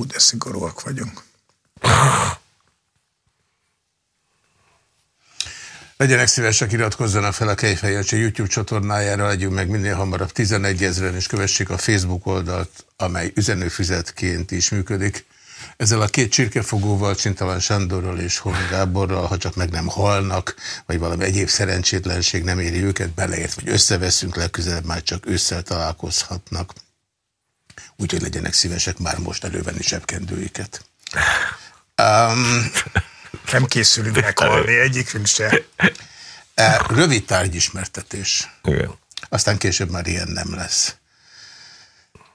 Hú, de szigorúak vagyunk. Legyenek szívesek, iratkozzanak fel a Kejfejancsi YouTube csatornájára, legyünk meg minél hamarabb 11 ezeren, és kövessék a Facebook oldalt, amely üzenőfüzetként is működik. Ezzel a két csirkefogóval, Csintalan Sándorral és Hon Gáborral, ha csak meg nem halnak, vagy valami egyéb szerencsétlenség nem éri őket, beleért, vagy összeveszünk, legközelebb már csak ősszel találkozhatnak. Úgyhogy legyenek szívesek már most elővenni zsebkendőiket. Um, nem készülünk meghalni egyikünk se. E, rövid tárgyismertetés. Igen. Aztán később már ilyen nem lesz.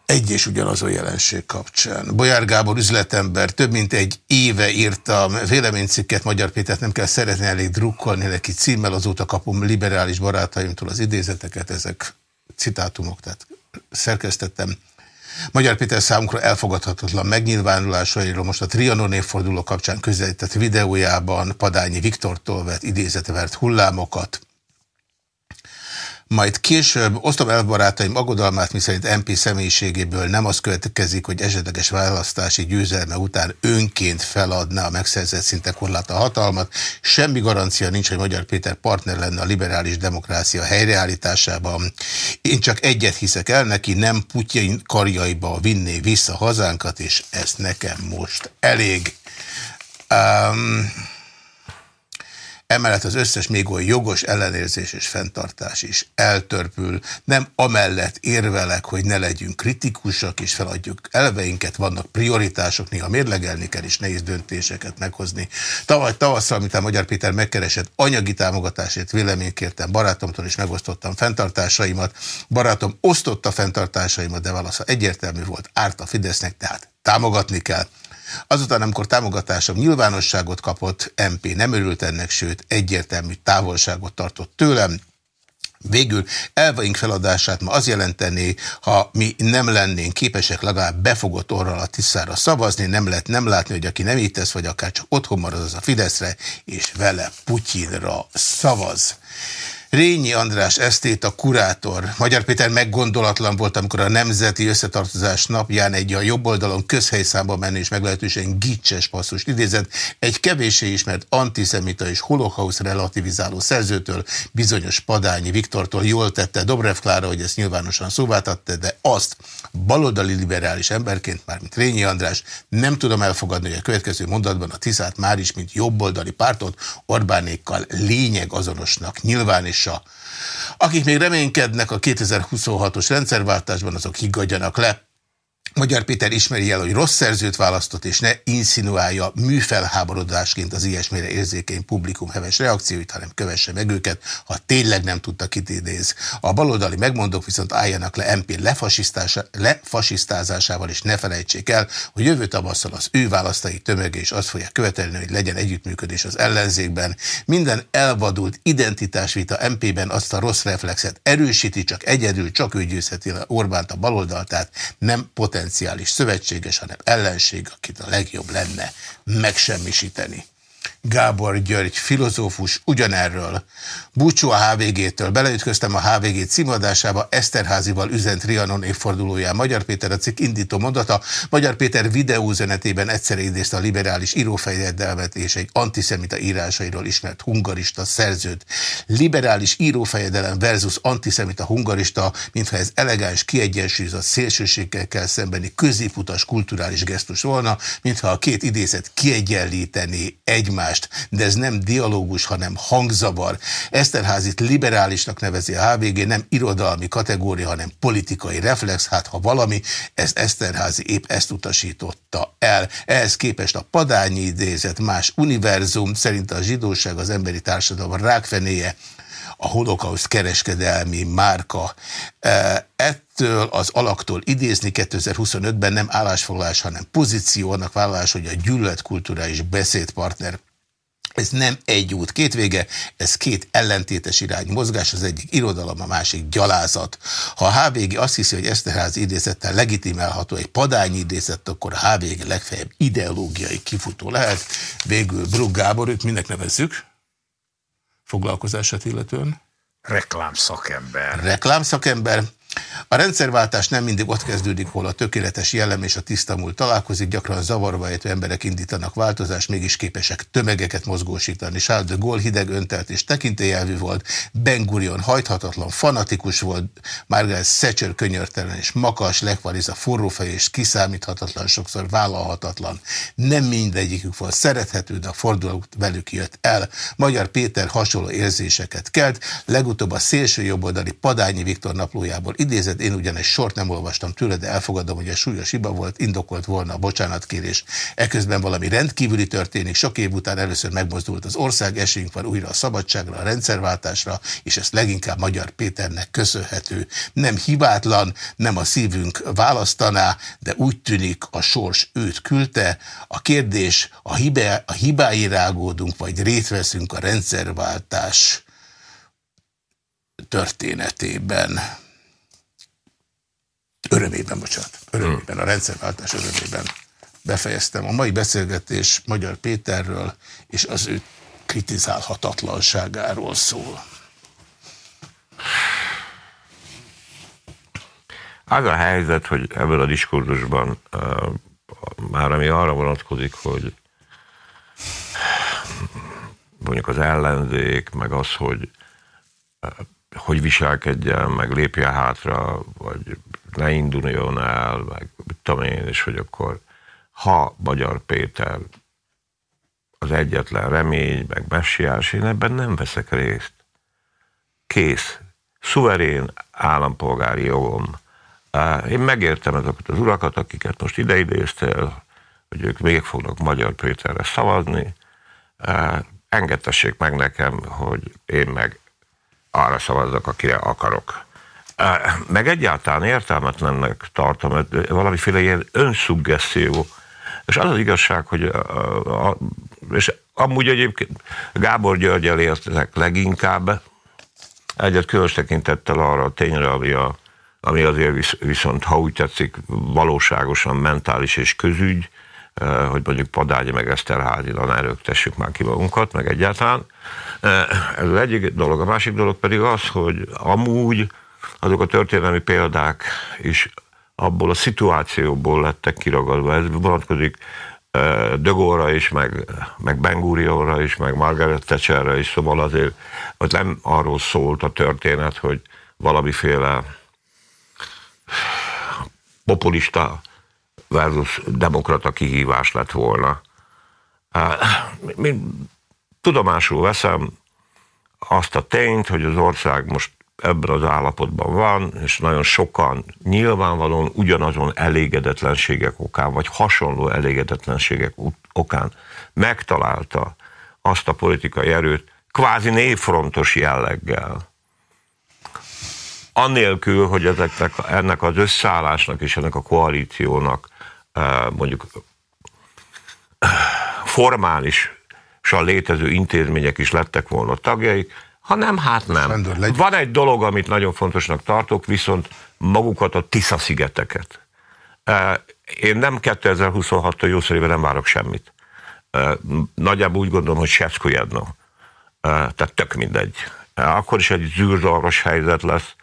Egy és ugyanazon jelenség kapcsán. Bolyár Gábor üzletember több mint egy éve írta véleménycikket, Magyar Pétert nem kell szeretni, elég drukkolni neki címmel, azóta kapom liberális barátaimtól az idézeteket, ezek citátumok, tehát szerkesztettem. Magyar Péter számunkra elfogadhatatlan megnyilvánulásairól most a Trianon évforduló kapcsán közelített videójában Padányi Viktortól vett idézetvert hullámokat, majd később osztom el barátaim aggodalmát, miszerint MP személyiségéből nem az következik, hogy esetleges választási győzelme után önként feladná a megszerzett szinte korlát a hatalmat. Semmi garancia nincs, hogy Magyar Péter partner lenne a liberális demokrácia helyreállításában. Én csak egyet hiszek el neki, nem Putyin karjaiba vinné vissza hazánkat, és ez nekem most elég. Um, Emellett az összes még olyan jogos ellenérzés és fenntartás is eltörpül. Nem amellett érvelek, hogy ne legyünk kritikusak és feladjuk elveinket, vannak prioritások, néha mérlegelni kell és nehéz döntéseket meghozni. Tavaly tavasszal, mint a Magyar Péter megkeresett anyagi támogatásért véleményt barátomtól és megosztottam fenntartásaimat. Barátom osztotta fenntartásaimat, de válasza egyértelmű volt, árt a Fidesznek, tehát támogatni kell. Azután, amikor támogatásom nyilvánosságot kapott, MP nem örült ennek, sőt egyértelmű távolságot tartott tőlem, Végül elvaink feladását ma az jelenteni, ha mi nem lennénk képesek legalább befogott orral a tisztára szavazni, nem lehet nem látni, hogy aki nem így tesz, vagy akár csak otthon marad az a Fideszre, és vele Putyinra szavaz. Rényi András esztét, a kurátor. Magyar Péter meggondolatlan volt, amikor a Nemzeti Összetartozás napján egy a jobb oldalon közhelyszámba menni és meglehetősen gicses passzust idézett, egy kevéssé ismert antiszemita és holokausz relativizáló szerzőtől, bizonyos Padányi Viktortól jól tette Dobrev Klára, hogy ezt nyilvánosan szóvá tette, de azt baloldali liberális emberként, már mint Rényi András, nem tudom elfogadni, hogy a következő mondatban a Tiszát már is, mint jobboldali pártot Orbánékkal lényeg azonosnak nyilván is hatása. Akik még reménykednek a 2026-os rendszerváltásban, azok higgadjanak le. Magyar Péter ismeri el, hogy rossz szerzőt választott, és ne insinuálja műfelháborodásként az ilyesmire érzékeny publikum heves reakcióit, hanem kövesse meg őket, ha tényleg nem tudta idéz. A baloldali megmondók viszont álljanak le MP lefasisztázásával, és ne felejtsék el, hogy jövő tavasszal az ő választai tömege is azt fogja követelni, hogy legyen együttműködés az ellenzékben. Minden elvadult identitásvita MP-ben azt a rossz reflexet erősíti, csak egyedül, csak ő győzheti le Orbánt a baloldalt, tehát nem potenciális potenciális szövetséges, hanem ellenség, akit a legjobb lenne megsemmisíteni. Gábor György, filozófus, ugyanerről. Búcsú a HVG-től. Beleütköztem a HVG címadásába, Eszterházival üzent Trianon évfordulóján. Magyar Péter a cikk indító mondata. Magyar Péter videóüzenetében egyszer idézte a liberális írófejedelmet és egy antiszemita írásairól ismert hungarista szerzőt. Liberális írófejedelem versus antiszemita hungarista, mintha ez elegáns, kiegyensúlyozott szélsőségekkel szembeni középutas kulturális gesztus volna, mintha a két idézet kiegyenlíteni egymást egymást, de ez nem dialógus, hanem hangzavar. Eszterházit liberálisnak nevezi a HVG, nem irodalmi kategória, hanem politikai reflex. Hát ha valami, ez Eszterházi épp ezt utasította el. Ehhez képest a padányi idézet más univerzum, szerint a zsidóság az emberi társadalom rákfenéje, a holokauszt kereskedelmi márka. E, ettől az alaktól idézni 2025-ben nem állásfoglalás, hanem pozíció, annak vállalás, hogy a gyűlöletkulturális beszédpartner ez nem egy út, két vége, ez két ellentétes irány mozgás, az egyik irodalom, a másik gyalázat. Ha a HVG azt hiszi, hogy Eszterház idézettel legitimálható egy padányi idézet, akkor a HVG legfeljebb ideológiai kifutó lehet. Végül Brug Gábor, őt mindnek nevezzük, foglalkozását illetően. Reklámszakember. Reklámszakember. A rendszerváltás nem mindig ott kezdődik, hol a tökéletes jellem és a tiszta múlt találkozik, gyakran zavarba ejtő emberek indítanak változást, mégis képesek tömegeket mozgósítani. Charles de Gaulle hideg öntelt és tekintélyelvű volt, Ben Gurion hajthatatlan, fanatikus volt, Margaret Thatcher könyörtelen és makas, Lech forrófej és kiszámíthatatlan, sokszor vállalhatatlan. Nem mindegyikük volt szerethető, de a fordulat velük jött el. Magyar Péter hasonló érzéseket kelt, legutóbb a szélső jobboldali Padányi Viktor naplójából idézett, én ugyan egy sort nem olvastam tőle, de elfogadom, hogy a súlyos hiba volt, indokolt volna a bocsánatkérés. Eközben valami rendkívüli történik, sok év után először megmozdult az ország, esélyünk van újra a szabadságra, a rendszerváltásra, és ezt leginkább Magyar Péternek köszönhető. Nem hibátlan, nem a szívünk választaná, de úgy tűnik a sors őt küldte. A kérdés, a, hibá, a hibái rágódunk, vagy részt veszünk a rendszerváltás történetében. Örömében, bocsánat. Örömében, a rendszerváltás örömében befejeztem. A mai beszélgetés Magyar Péterről és az ő kritizálhatatlanságáról szól. Az a helyzet, hogy ebből a diskurzusban már ami arra vonatkozik, hogy mondjuk az ellenzék, meg az, hogy hogy viselkedjen, meg lépje hátra, vagy ne induljon el, meg tudom én, és hogy akkor ha Magyar Péter az egyetlen remény, meg messiás, én ebben nem veszek részt. Kész. Szuverén állampolgári jogom. Én megértem ezeket az urakat, akiket most ideidéztél, hogy ők még fognak Magyar Péterre szavazni. Engedtessék meg nekem, hogy én meg arra szavazzak, akire akarok. Meg egyáltalán értelmetlennek tartom, valamiféle ilyen önszuggesszió. És az az igazság, hogy a, a, és amúgy egyébként Gábor György értek leginkább, egyet különös tekintettel arra a tényre, ami, a, ami azért viszont, ha úgy tetszik, valóságosan mentális és közügy, hogy mondjuk Padágyi meg Eszterházilan erőktessük már ki magunkat, meg egyáltalán. Ez az egyik dolog. A másik dolog pedig az, hogy amúgy azok a történelmi példák is abból a szituációból lettek kiragadva. Ez vonatkozik De Gaulle-ra is, meg, meg Ben Gurionra is, meg Margaret Thatcherre is, szóval azért hogy nem arról szólt a történet, hogy valamiféle populista versus demokrata kihívás lett volna. Tudomásul veszem azt a tényt, hogy az ország most ebben az állapotban van, és nagyon sokan nyilvánvalóan ugyanazon elégedetlenségek okán, vagy hasonló elégedetlenségek okán megtalálta azt a politikai erőt, kvázi névfrontos jelleggel. Annélkül, hogy ezeknek, ennek az összeállásnak és ennek a koalíciónak mondjuk formális létező intézmények is lettek volna tagjai, ha nem, hát nem. Sándor, Van egy dolog, amit nagyon fontosnak tartok, viszont magukat a Tisza-szigeteket. Én nem 2026-tól jószerével nem várok semmit. Nagyjából úgy gondolom, hogy Secskojedno. Tehát tök mindegy. Akkor is egy zűrzavaros helyzet lesz.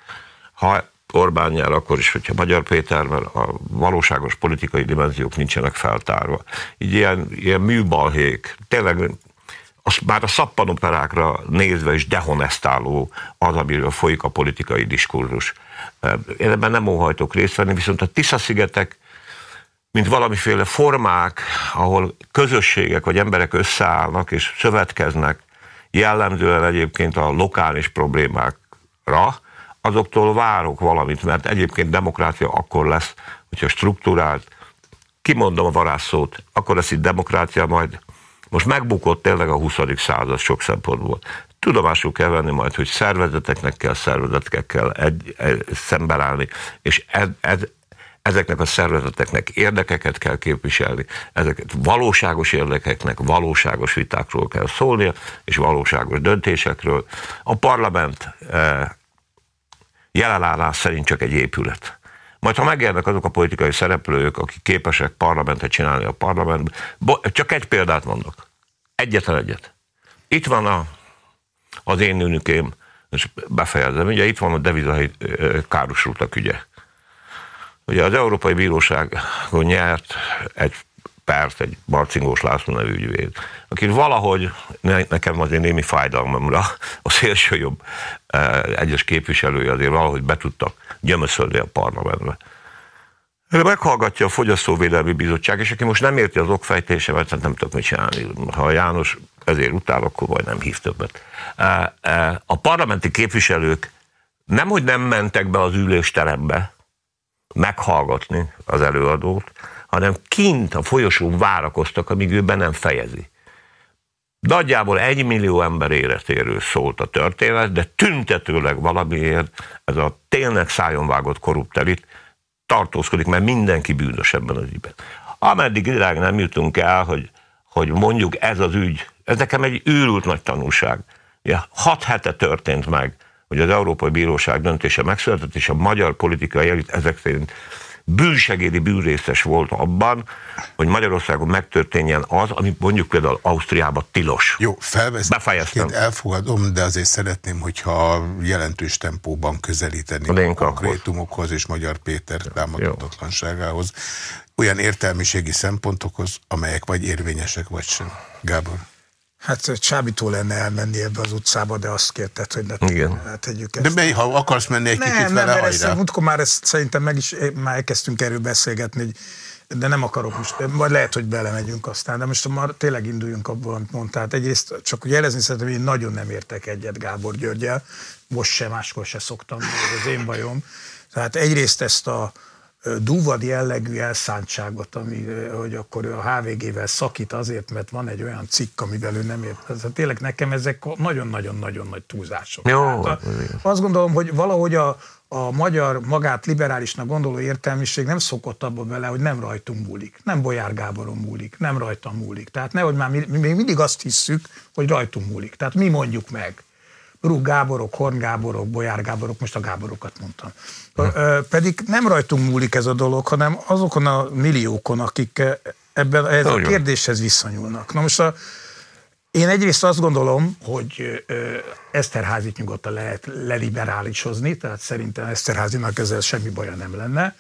Ha Orbán nyer, akkor is, hogyha Magyar Péter, mert a valóságos politikai dimenziók nincsenek feltárva. Így ilyen, ilyen műbalhék, tényleg az már a szappanoperákra nézve is dehonestáló az, amiről folyik a politikai diskurzus. Én ebben nem óhajtok részt venni, viszont a Tisza-szigetek, mint valamiféle formák, ahol közösségek vagy emberek összeállnak és szövetkeznek, jellemzően egyébként a lokális problémákra, azoktól várok valamit, mert egyébként demokrácia akkor lesz, hogyha struktúrált, kimondom a varázsszót, akkor lesz itt demokrácia, majd most megbukott tényleg a 20. század sok szempontból. Tudomásul kell venni majd, hogy szervezeteknek kell szervezetekkel egy, egy, szemben és ez, ez, ezeknek a szervezeteknek érdekeket kell képviselni, ezeket valóságos érdekeknek, valóságos vitákról kell szólnia, és valóságos döntésekről. A parlament eh, jelenállás szerint csak egy épület. Majd ha megjelennek azok a politikai szereplők, akik képesek parlamentet csinálni a parlamentben, csak egy példát mondok. Egyetlen egyet. Itt van a, az én nőnükém, és befejezem, ugye itt van a devizai károsultak ügye. Ugye az Európai Bíróság nyert egy pert, egy Marcingós László nevű ügyvéd, aki valahogy nekem azért némi fájdalmamra a szélső jobb egyes képviselője azért valahogy be tudtak gyömöszölni a parlamentbe. Meghallgatja a Fogyasztóvédelmi Bizottság, és aki most nem érti az okfejtésemet, hát nem tudok mit csinálni. Ha János ezért utál, akkor vagy nem hív többet. A parlamenti képviselők nemhogy nem mentek be az ülésterembe meghallgatni az előadót, hanem kint a folyosón várakoztak, amíg ő be nem fejezi. Nagyjából egy millió ember életéről szólt a történet, de tüntetőleg valamiért ez a tényleg szájon vágott korrupt elit tartózkodik, mert mindenki bűnös ebben az ügyben. Ameddig idáig nem jutunk el, hogy, hogy mondjuk ez az ügy, ez nekem egy őrült nagy tanulság. Ugye, hat hete történt meg, hogy az Európai Bíróság döntése megszületett, és a magyar politikai elit ezek szerint bűnsegédi bűnrészes volt abban, hogy Magyarországon megtörténjen az, ami mondjuk például Ausztriában tilos. Jó, felvezetésként elfogadom, de azért szeretném, hogyha jelentős tempóban közelíteni a konkrétumokhoz és Magyar Péter támogatatlanságához, olyan értelmiségi szempontokhoz, amelyek vagy érvényesek, vagy sem. Gábor. Hát csábító lenne elmenni ebbe az utcába, de azt kérted, hogy ne Igen. tegyük ezt. De mely, ha akarsz menni egy nem, kicsit nem, vele, mert ezt, múltkor már ezt szerintem meg is, már elkezdtünk erről beszélgetni, hogy de nem akarok most, majd lehet, hogy belemegyünk aztán, de most már tényleg induljunk abból, amit mondtál. Hát egyrészt csak jelezni szeretném, hogy én nagyon nem értek egyet Gábor Györgyel, most sem, máskor se szoktam, ez az én bajom. Tehát egyrészt ezt a, dúvad jellegű elszántságot, ami, hogy akkor ő a HVG-vel szakít azért, mert van egy olyan cikk, amivel ő nem ért. Ez, tényleg nekem ezek nagyon-nagyon-nagyon nagy túlzások. Jó, hát azt gondolom, hogy valahogy a, a magyar magát liberálisnak gondoló értelmiség nem szokott abba bele, hogy nem rajtunk múlik, nem Bolyár Gáboron múlik, nem rajtam múlik. Tehát nehogy már mi, mi még mindig azt hisszük, hogy rajtunk múlik. Tehát mi mondjuk meg. Rúg Gáborok, Horn Gáborok, Bolyár Gáborok, most a Gáborokat mondtam. Pedig nem rajtunk múlik ez a dolog, hanem azokon a milliókon, akik ebben ez a kérdéshez viszonyulnak. Na most a, én egyrészt azt gondolom, hogy Eszterházit nyugodtan lehet leliberálisozni, tehát szerintem Eszterházinak ezzel semmi baja nem lenne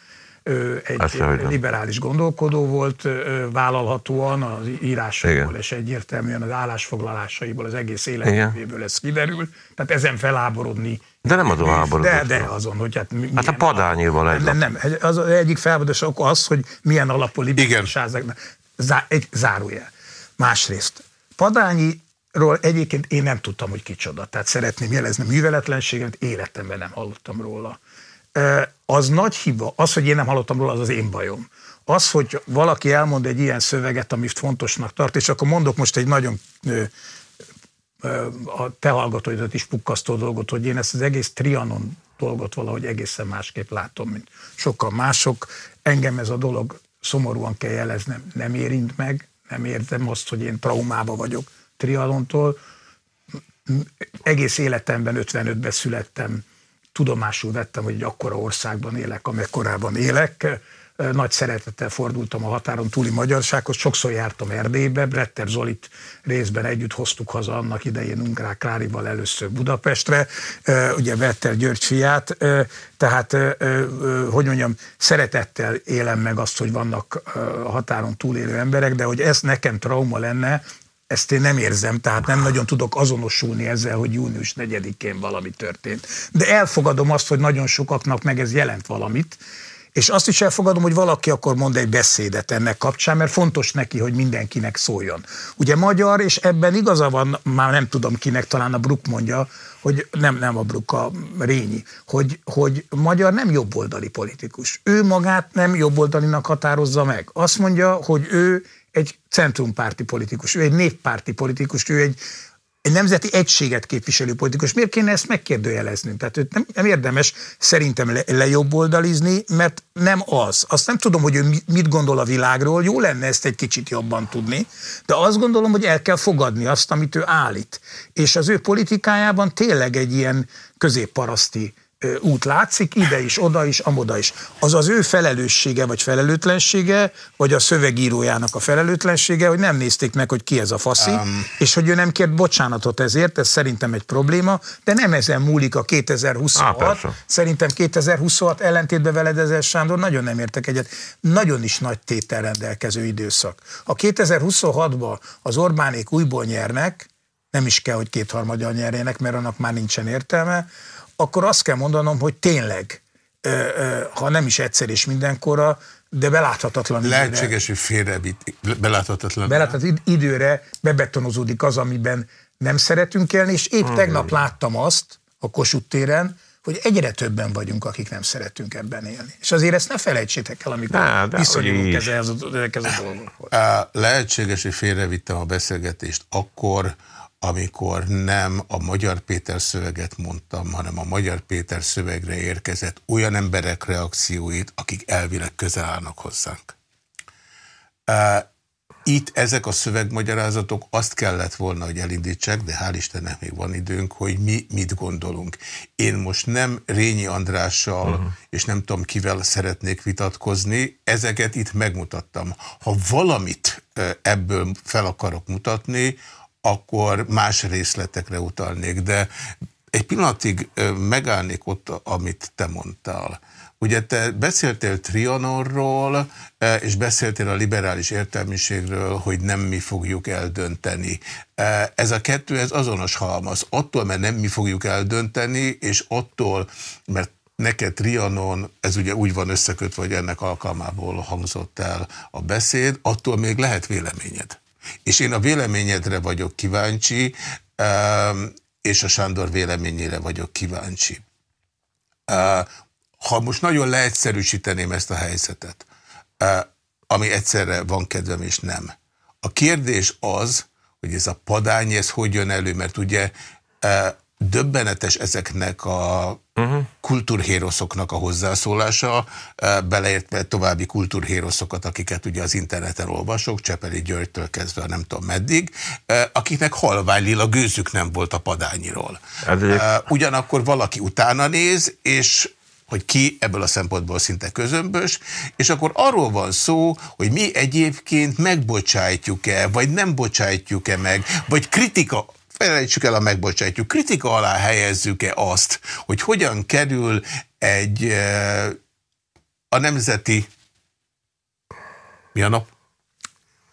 egy liberális gondolkodó volt, vállalhatóan az írásaiból Igen. és egyértelműen az állásfoglalásaiból, az egész életéből ez kiderül. Tehát ezen feláborodni. De nem azon háborodott. De, de azon, hogy hát... Hát a padányival egy Nem, nem, az egyik felvadás az, hogy milyen alapú liberáliságnak. Zá, egy zárójel. Másrészt, Padányiról egyébként én nem tudtam, hogy kicsoda. Tehát szeretném jelezni műveletlenséget, életemben nem hallottam róla az nagy hiba. Az, hogy én nem hallottam róla, az az én bajom. Az, hogy valaki elmond egy ilyen szöveget, amit fontosnak tart, és akkor mondok most egy nagyon a te hallgatóidat is pukkasztó dolgot, hogy én ezt az egész Trianon dolgot valahogy egészen másképp látom, mint sokan mások. Engem ez a dolog szomorúan kell jeleznem, nem érint meg, nem érzem azt, hogy én traumába vagyok Trianontól. Egész életemben 55-ben születtem, tudomásul vettem, hogy egy akkora országban élek, amekkorában élek. Nagy szeretettel fordultam a határon túli magyarsághoz, sokszor jártam Erdélybe, Bretter Zolit részben együtt hoztuk haza annak idején Ungrák Klárival először Budapestre, ugye Bretter György fiát, tehát, hogy mondjam, szeretettel élem meg azt, hogy vannak határon túlélő emberek, de hogy ez nekem trauma lenne, ezt én nem érzem, tehát nem nagyon tudok azonosulni ezzel, hogy június 4-én valami történt. De elfogadom azt, hogy nagyon sokaknak meg ez jelent valamit, és azt is elfogadom, hogy valaki akkor mond egy beszédet ennek kapcsán, mert fontos neki, hogy mindenkinek szóljon. Ugye magyar, és ebben igaza van, már nem tudom kinek, talán a Bruk mondja, hogy nem, nem a Bruk, a Rényi, hogy, hogy magyar nem jobboldali politikus. Ő magát nem jobboldalinak határozza meg. Azt mondja, hogy ő egy centrumpárti politikus, ő egy néppárti politikus, ő egy, egy nemzeti egységet képviselő politikus. Miért kéne ezt megkérdőjeleznünk? Tehát őt nem, nem érdemes szerintem le, lejobboldalizni, mert nem az. Azt nem tudom, hogy ő mit gondol a világról, jó lenne ezt egy kicsit jobban tudni, de azt gondolom, hogy el kell fogadni azt, amit ő állít. És az ő politikájában tényleg egy ilyen középparaszti út látszik, ide is, oda is, amoda is. Az az ő felelőssége vagy felelőtlensége, vagy a szövegírójának a felelőtlensége, hogy nem nézték meg, hogy ki ez a faszi, um. és hogy ő nem kért bocsánatot ezért, ez szerintem egy probléma, de nem ezen múlik a 2026. Ah, szerintem 2026 ellentétben veled ezzel Sándor nagyon nem értek egyet. Nagyon is nagy tétel rendelkező időszak. Ha 2026-ban az Orbánék újból nyernek, nem is kell, hogy kétharmadjan nyerjenek, mert annak már nincsen értelme, akkor azt kell mondanom, hogy tényleg, ha nem is egyszer és mindenkorra, de beláthatatlan Lehetséges, hogy félre beláthatatlan. Beláthatatlan időre bebetonozódik az, amiben nem szeretünk élni, és épp hmm. tegnap láttam azt a Kossuth téren, hogy egyre többen vagyunk, akik nem szeretünk ebben élni. És azért ezt ne felejtsétek el, amikor Ná, viszonyulunk ezekhez a, a dolgokhoz. Lehetséges, hogy félrevittem a beszélgetést akkor, amikor nem a Magyar Péter szöveget mondtam, hanem a Magyar Péter szövegre érkezett olyan emberek reakcióit, akik elvileg közel állnak hozzánk. Itt ezek a szövegmagyarázatok azt kellett volna, hogy elindítsák, de hál' Istennek még van időnk, hogy mi mit gondolunk. Én most nem Rényi Andrással, uh mhm. -huh. és nem tudom kivel szeretnék vitatkozni, ezeket itt megmutattam. Ha valamit ebből fel akarok mutatni, akkor más részletekre utalnék, de egy pillanatig megállnék ott, amit te mondtál. Ugye te beszéltél Trianonról, és beszéltél a liberális értelmiségről, hogy nem mi fogjuk eldönteni. Ez a kettő, ez azonos halmaz. Attól, mert nem mi fogjuk eldönteni, és attól, mert neked Trianon, ez ugye úgy van összekötve, hogy ennek alkalmából hangzott el a beszéd, attól még lehet véleményed. És én a véleményedre vagyok kíváncsi, és a Sándor véleményére vagyok kíváncsi. Ha most nagyon leegyszerűsíteném ezt a helyzetet, ami egyszerre van kedvem és nem. A kérdés az, hogy ez a padány, ez hogy jön elő, mert ugye döbbenetes ezeknek a uh -huh. kultúrhéroszoknak a hozzászólása, beleértve további kultúrhéroszokat, akiket ugye az interneten olvasok, Csepeli Györgytől kezdve nem tudom meddig, akiknek halvány lila gőzük nem volt a padányiról. Hát ugyanakkor valaki utána néz, és hogy ki ebből a szempontból szinte közömbös, és akkor arról van szó, hogy mi egyébként megbocsájtjuk-e, vagy nem bocsájtjuk-e meg, vagy kritika felejtsük el a megbocsájtjuk. Kritika alá helyezzük-e azt, hogy hogyan kerül egy eh, a nemzeti mi a nap?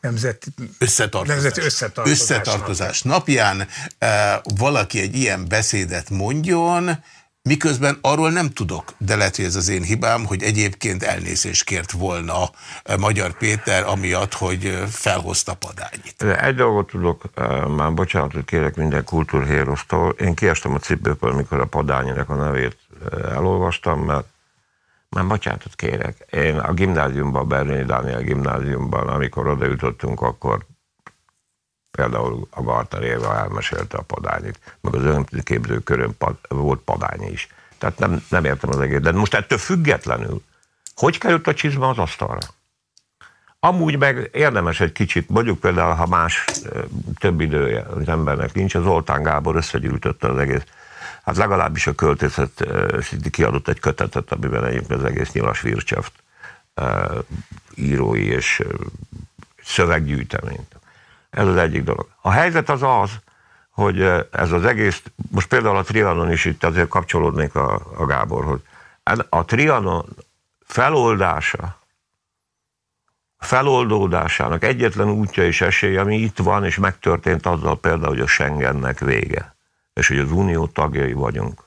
Nemzeti összetartozás, nemzeti összetartozás, összetartozás napján eh, valaki egy ilyen beszédet mondjon, Miközben arról nem tudok, de lehet, hogy ez az én hibám, hogy egyébként elnézést kért volna eh, Magyar Péter, amiatt, hogy eh, felhozta padányit. Egy dolgot tudok, eh, már bocsánatot kérek minden kultúrhérosztól. Én kiestem a cipőből, amikor a padányinek a nevét elolvastam, mert már bocsánatot kérek. Én a gimnáziumban, Berlini Dániel gimnáziumban, amikor oda jutottunk, akkor Például a Gartner Éva elmesélte a padányit, meg az önképző körön pad, volt padányi is. Tehát nem, nem értem az egész. De most ettől függetlenül, hogy került a csizma az asztalra? Amúgy meg érdemes egy kicsit, mondjuk például, ha más több idője az embernek nincs, az Oltán Gábor összegyűjtötte az egész, hát legalábbis a költészet kiadott egy kötetet, amiben egyébként az egész nyilas Vircseft írói és szöveggyűjteményt. Ez az egyik dolog. A helyzet az az, hogy ez az egész, most például a Trianon is itt azért kapcsolódnék a, a Gáborhoz. A Trianon feloldása, feloldódásának egyetlen útja és esélye, ami itt van, és megtörtént azzal például, hogy a Schengennek vége, és hogy az unió tagjai vagyunk.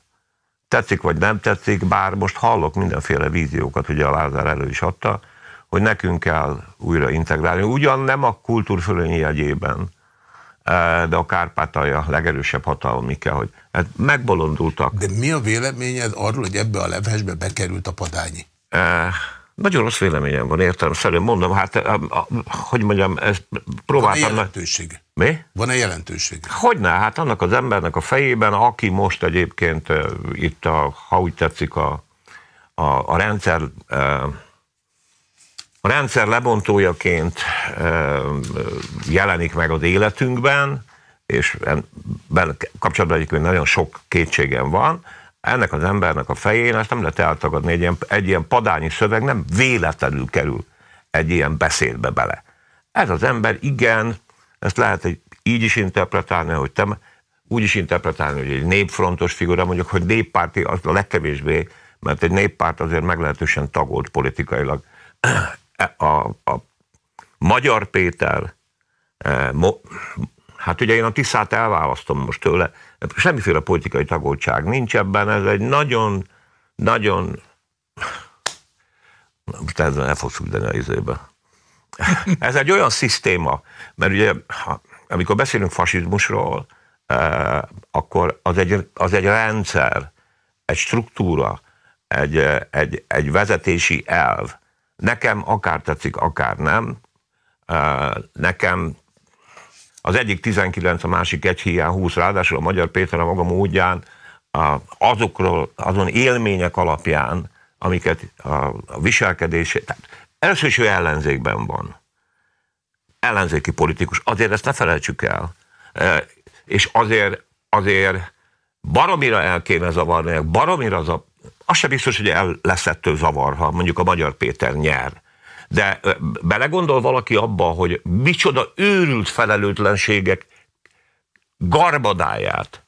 Tetszik vagy nem tetszik, bár most hallok mindenféle víziókat, ugye a Lázár elő is adta, hogy nekünk kell újra integrálni. Ugyan nem a kultúrfölényi jegyében, eh, de a Kárpátalja legerősebb hatalmi kell, hogy hát megbolondultak. De mi a véleményed arról, hogy ebbe a levesbe bekerült a padányi? Eh, nagyon rossz véleményem van, értem, szerint mondom, hát eh, hogy mondjam, ezt próbáltam. Van-e jelentőség? Mi? Van-e jelentőség? Hogyne, hát annak az embernek a fejében, aki most egyébként uh, itt, a, ha úgy tetszik, a, a, a rendszer uh, a rendszer lebontójaként jelenik meg az életünkben, és kapcsolatban egyébként nagyon sok kétségem van, ennek az embernek a fején, ezt nem lehet eltagadni, egy ilyen, egy ilyen padányi szöveg nem véletlenül kerül egy ilyen beszédbe bele. Ez az ember, igen, ezt lehet egy, így is interpretálni, hogy te úgy is interpretálni, hogy egy népfrontos figura, mondjuk, hogy néppárti az a legkevésbé, mert egy néppárt azért meglehetősen tagolt politikailag. A, a Magyar Péter, e, mo, hát ugye én a Tiszát elválasztom most tőle, semmiféle politikai tagoltság nincs ebben, ez egy nagyon, nagyon, most ezzel el fogsz üldeni a izébe. Ez egy olyan szisztéma, mert ugye, amikor beszélünk fasizmusról, eh, akkor az egy, az egy rendszer, egy struktúra, egy, egy, egy vezetési elv. Nekem akár tetszik, akár nem. Nekem az egyik 19, a másik egy hiány 20, ráadásul a Magyar Péter a maga módján azokról, azon élmények alapján, amiket a, viselkedés, tehát ő ellenzékben van. Ellenzéki politikus. Azért ezt ne felejtsük el. És azért, azért baromira el kéne zavarni, baromira. Az sem biztos, hogy el lesz ettől zavar, ha mondjuk a Magyar Péter nyer. De belegondol valaki abba, hogy micsoda őrült felelőtlenségek garbadáját,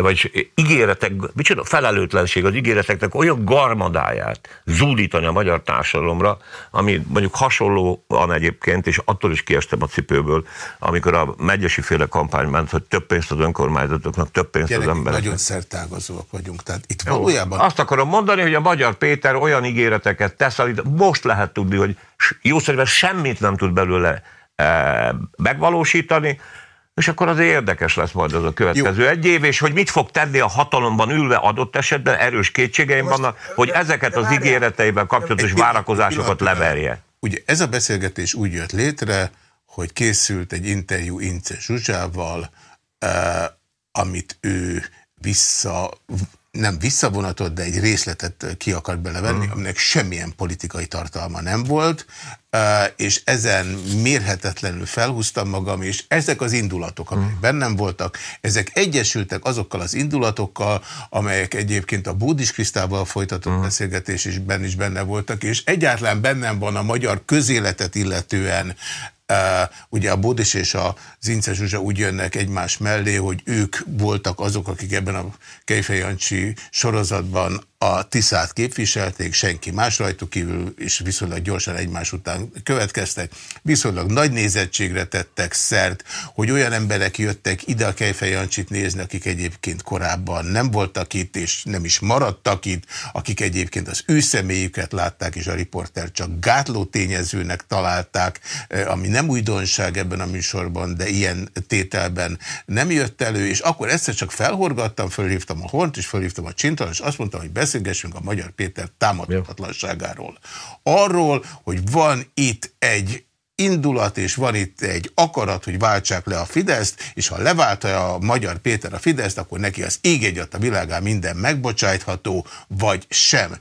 vagy ígéretek, micsoda felelőtlenség az ígéreteknek olyan garmadáját zúdítani a magyar társadalomra, ami mondjuk hasonlóan egyébként, és attól is kiestem a cipőből, amikor a megyesi féle kampány ment, hogy több pénzt az önkormányzatoknak, több pénzt Gyerekek, az embereknek. nagyon szertágazóak vagyunk, tehát itt Jó, valójában... Azt akarom mondani, hogy a magyar Péter olyan ígéreteket tesz, amit most lehet tudni, hogy jó semmit nem tud belőle e, megvalósítani, és akkor az érdekes lesz majd az a következő Jó. egy év, és hogy mit fog tenni a hatalomban ülve adott esetben, erős kétségeim Most, vannak, hogy ezeket az ígéreteiben kapcsolatos várakozásokat leverje. Ugye ez a beszélgetés úgy jött létre, hogy készült egy interjú Ince Zsuzsával, eh, amit ő vissza nem visszavonatot, de egy részletet ki akart belevenni, mm. aminek semmilyen politikai tartalma nem volt, és ezen mérhetetlenül felhúztam magam, és ezek az indulatok, amelyek mm. bennem voltak, ezek egyesültek azokkal az indulatokkal, amelyek egyébként a Búdis Krisztával folytatott mm. beszélgetésben is benne voltak, és egyáltalán bennem van a magyar közéletet illetően Uh, ugye a Bódis és a Zince Zsuzsa úgy jönnek egymás mellé, hogy ők voltak azok, akik ebben a Kejfej Jancsi sorozatban a Tiszát képviselték, senki más rajtuk kívül, és viszonylag gyorsan egymás után következtek. Viszonylag nagy nézettségre tettek szert, hogy olyan emberek jöttek ide a Kejfej Jancsit nézni, akik egyébként korábban nem voltak itt, és nem is maradtak itt, akik egyébként az ő személyüket látták, és a riporter csak gátló tényezőnek találták, eh, ami nem újdonság ebben a műsorban, de ilyen tételben nem jött elő, és akkor egyszer csak felhorgattam, fölhívtam a Hont, és fölhívtam a Csintal, és azt mondtam, hogy beszélgessünk a Magyar Péter támadhatatlanságáról. Arról, hogy van itt egy indulat, és van itt egy akarat, hogy váltsák le a Fideszt, és ha leváltja a Magyar Péter a Fideszt, akkor neki az ég egyat a világán minden megbocsájtható, vagy sem.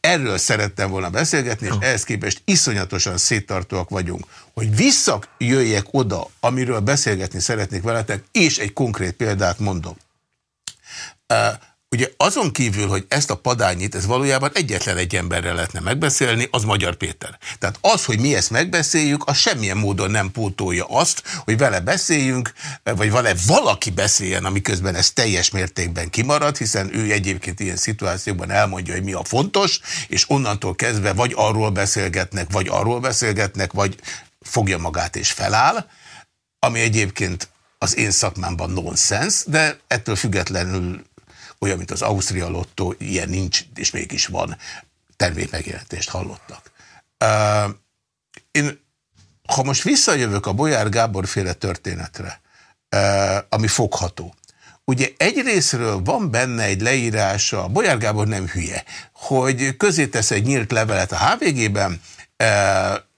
Erről szerettem volna beszélgetni, és ehhez képest iszonyatosan széttartóak vagyunk. Hogy visszajöjjek oda, amiről beszélgetni szeretnék veletek, és egy konkrét példát mondom. Uh, Ugye azon kívül, hogy ezt a padányit, ez valójában egyetlen egy emberrel lehetne megbeszélni, az Magyar Péter. Tehát az, hogy mi ezt megbeszéljük, az semmilyen módon nem pótolja azt, hogy vele beszéljünk, vagy vele valaki beszéljen, amiközben ez teljes mértékben kimarad, hiszen ő egyébként ilyen szituációban elmondja, hogy mi a fontos, és onnantól kezdve vagy arról beszélgetnek, vagy arról beszélgetnek, vagy fogja magát és feláll, ami egyébként az én szakmámban nonsens, de ettől függetlenül olyan, mint az Ausztria Lotto, ilyen nincs, és mégis van. Termékmegjelentést hallottak. Uh, én, ha most visszajövök a Bolyár Gábor féle történetre, uh, ami fogható, Ugye egyrésztről van benne egy leírása, Bolyár Gábor nem hülye, hogy közé tesz egy nyílt levelet a HVG-ben,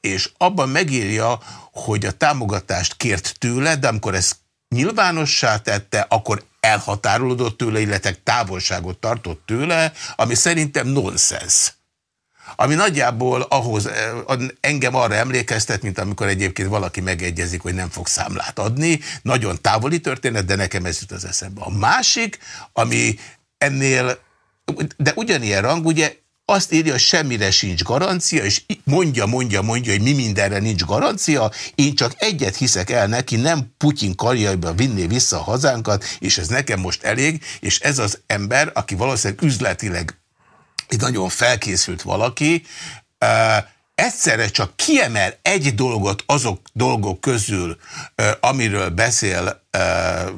és abban megírja, hogy a támogatást kért tőle, de amikor ezt nyilvánossá tette, akkor elhatárolódott tőle, illetve távolságot tartott tőle, ami szerintem nonsens. Ami nagyjából ahhoz eh, engem arra emlékeztet, mint amikor egyébként valaki megegyezik, hogy nem fog számlát adni. Nagyon távoli történet, de nekem ez jut az eszembe. A másik, ami ennél de ugyanilyen rang, ugye azt írja, hogy semmire sincs garancia, és mondja, mondja, mondja, hogy mi mindenre nincs garancia, én csak egyet hiszek el neki, nem Putyin karjaiba vinné vissza a hazánkat, és ez nekem most elég, és ez az ember, aki valószínűleg üzletileg egy nagyon felkészült valaki, egyszerre csak kiemel egy dolgot azok dolgok közül, amiről beszél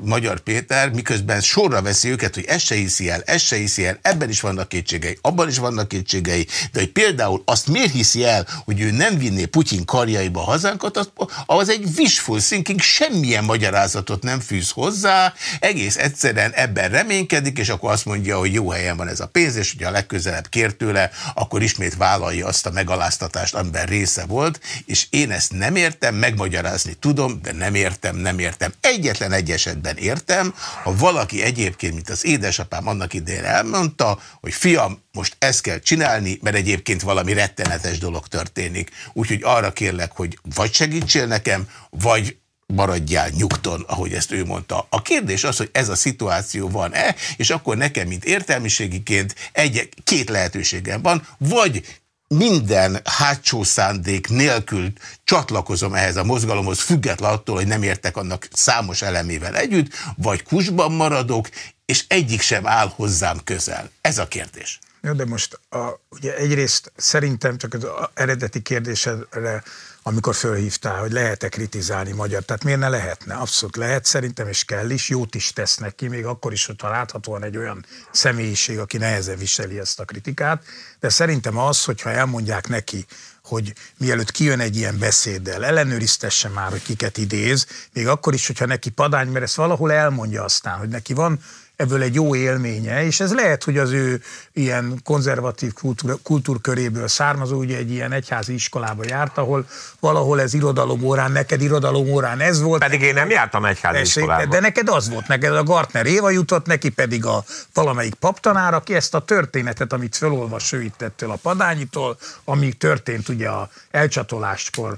Magyar Péter, miközben sorra veszi őket, hogy ez se hiszi el, ez se hiszi el, ebben is vannak kétségei, abban is vannak kétségei, de hogy például azt miért hiszi el, hogy ő nem vinné Putyin karjaiba hazánkat, az, az egy wishful thinking, semmilyen magyarázatot nem fűz hozzá, egész egyszerűen ebben reménykedik, és akkor azt mondja, hogy jó helyen van ez a pénz, és hogyha a legközelebb kér tőle, akkor ismét vállalja azt a megaláztatást, amiben része volt, és én ezt nem értem, megmagyarázni tudom, de nem értem, nem értem. Egyetlen egyetlen egy esetben értem, ha valaki egyébként, mint az édesapám annak idején elmondta, hogy fiam, most ezt kell csinálni, mert egyébként valami rettenetes dolog történik. Úgyhogy arra kérlek, hogy vagy segítsél nekem, vagy maradjál nyugton, ahogy ezt ő mondta. A kérdés az, hogy ez a szituáció van-e, és akkor nekem, mint értelmiségiként egy, két lehetőségem van, vagy minden hátsó szándék nélkül csatlakozom ehhez a mozgalomhoz, független attól, hogy nem értek annak számos elemével együtt, vagy kusban maradok, és egyik sem áll hozzám közel. Ez a kérdés. Jó, de most a, ugye egyrészt szerintem csak az eredeti kérdésedre amikor fölhívtál, hogy lehet-e kritizálni magyar. Tehát miért ne lehetne? Abszolút lehet szerintem, és kell is, jót is tesznek ki, még akkor is, hogyha láthatóan egy olyan személyiség, aki nehezen viseli ezt a kritikát, de szerintem az, hogyha elmondják neki, hogy mielőtt kijön egy ilyen beszéddel, ellenőriztesse már, hogy kiket idéz, még akkor is, hogyha neki padány, mert ezt valahol elmondja aztán, hogy neki van ebből egy jó élménye, és ez lehet, hogy az ő ilyen konzervatív kultúr, kultúrköréből származó, ugye egy ilyen egyházi iskolába járt, ahol valahol ez irodalom órán, neked irodalom órán ez volt. Pedig én nem jártam egyházi iskolába. De neked az volt, neked a Gartner Éva jutott, neki pedig a valamelyik paptanár, aki ezt a történetet, amit felolvas ő itt ettől a padányitól, ami történt ugye a elcsatoláskor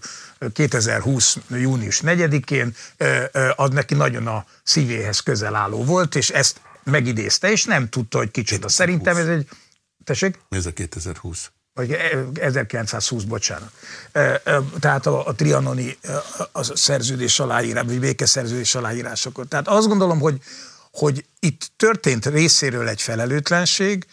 2020. június 4-én, az neki nagyon a szívéhez közel álló volt, és ezt megidézte, és nem tudta, hogy kicsit. Szerintem ez egy... Tessék? Ez a 2020? Vagy 1920, bocsánat. Tehát a, a trianoni a szerződés aláírás, vagy békeszerződés aláírásokor. Tehát azt gondolom, hogy, hogy itt történt részéről egy felelőtlenség,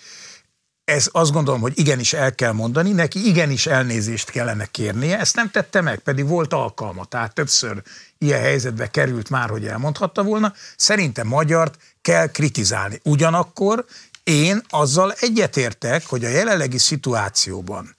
ez azt gondolom, hogy igenis el kell mondani, neki igenis elnézést kellene kérnie, ezt nem tette meg, pedig volt alkalma, tehát többször ilyen helyzetbe került már, hogy elmondhatta volna. Szerintem magyart kell kritizálni. Ugyanakkor én azzal egyetértek, hogy a jelenlegi szituációban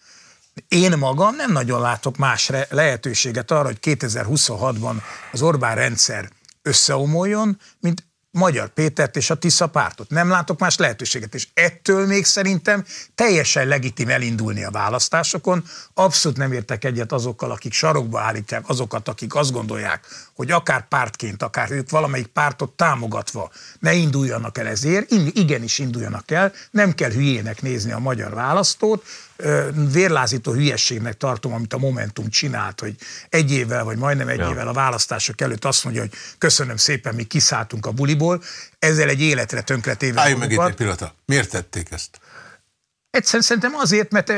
én magam nem nagyon látok más lehetőséget arra, hogy 2026-ban az Orbán rendszer összeomoljon, mint Magyar Pétert és a Tisza pártot. Nem látok más lehetőséget, és ettől még szerintem teljesen legitim elindulni a választásokon. Abszolút nem értek egyet azokkal, akik sarokba állítják azokat, akik azt gondolják, hogy akár pártként, akár ők valamelyik pártot támogatva ne induljanak el ezért, igenis induljanak el, nem kell hülyének nézni a magyar választót, vérlázító hülyességnek tartom, amit a Momentum csinált, hogy egy évvel, vagy majdnem egy ja. évvel a választások előtt azt mondja, hogy köszönöm szépen, mi kiszálltunk a buliból, ezzel egy életre tönkretéve. Állj meg itt egy pillanat. Miért tették ezt? Egyszerűen szerintem azért, mert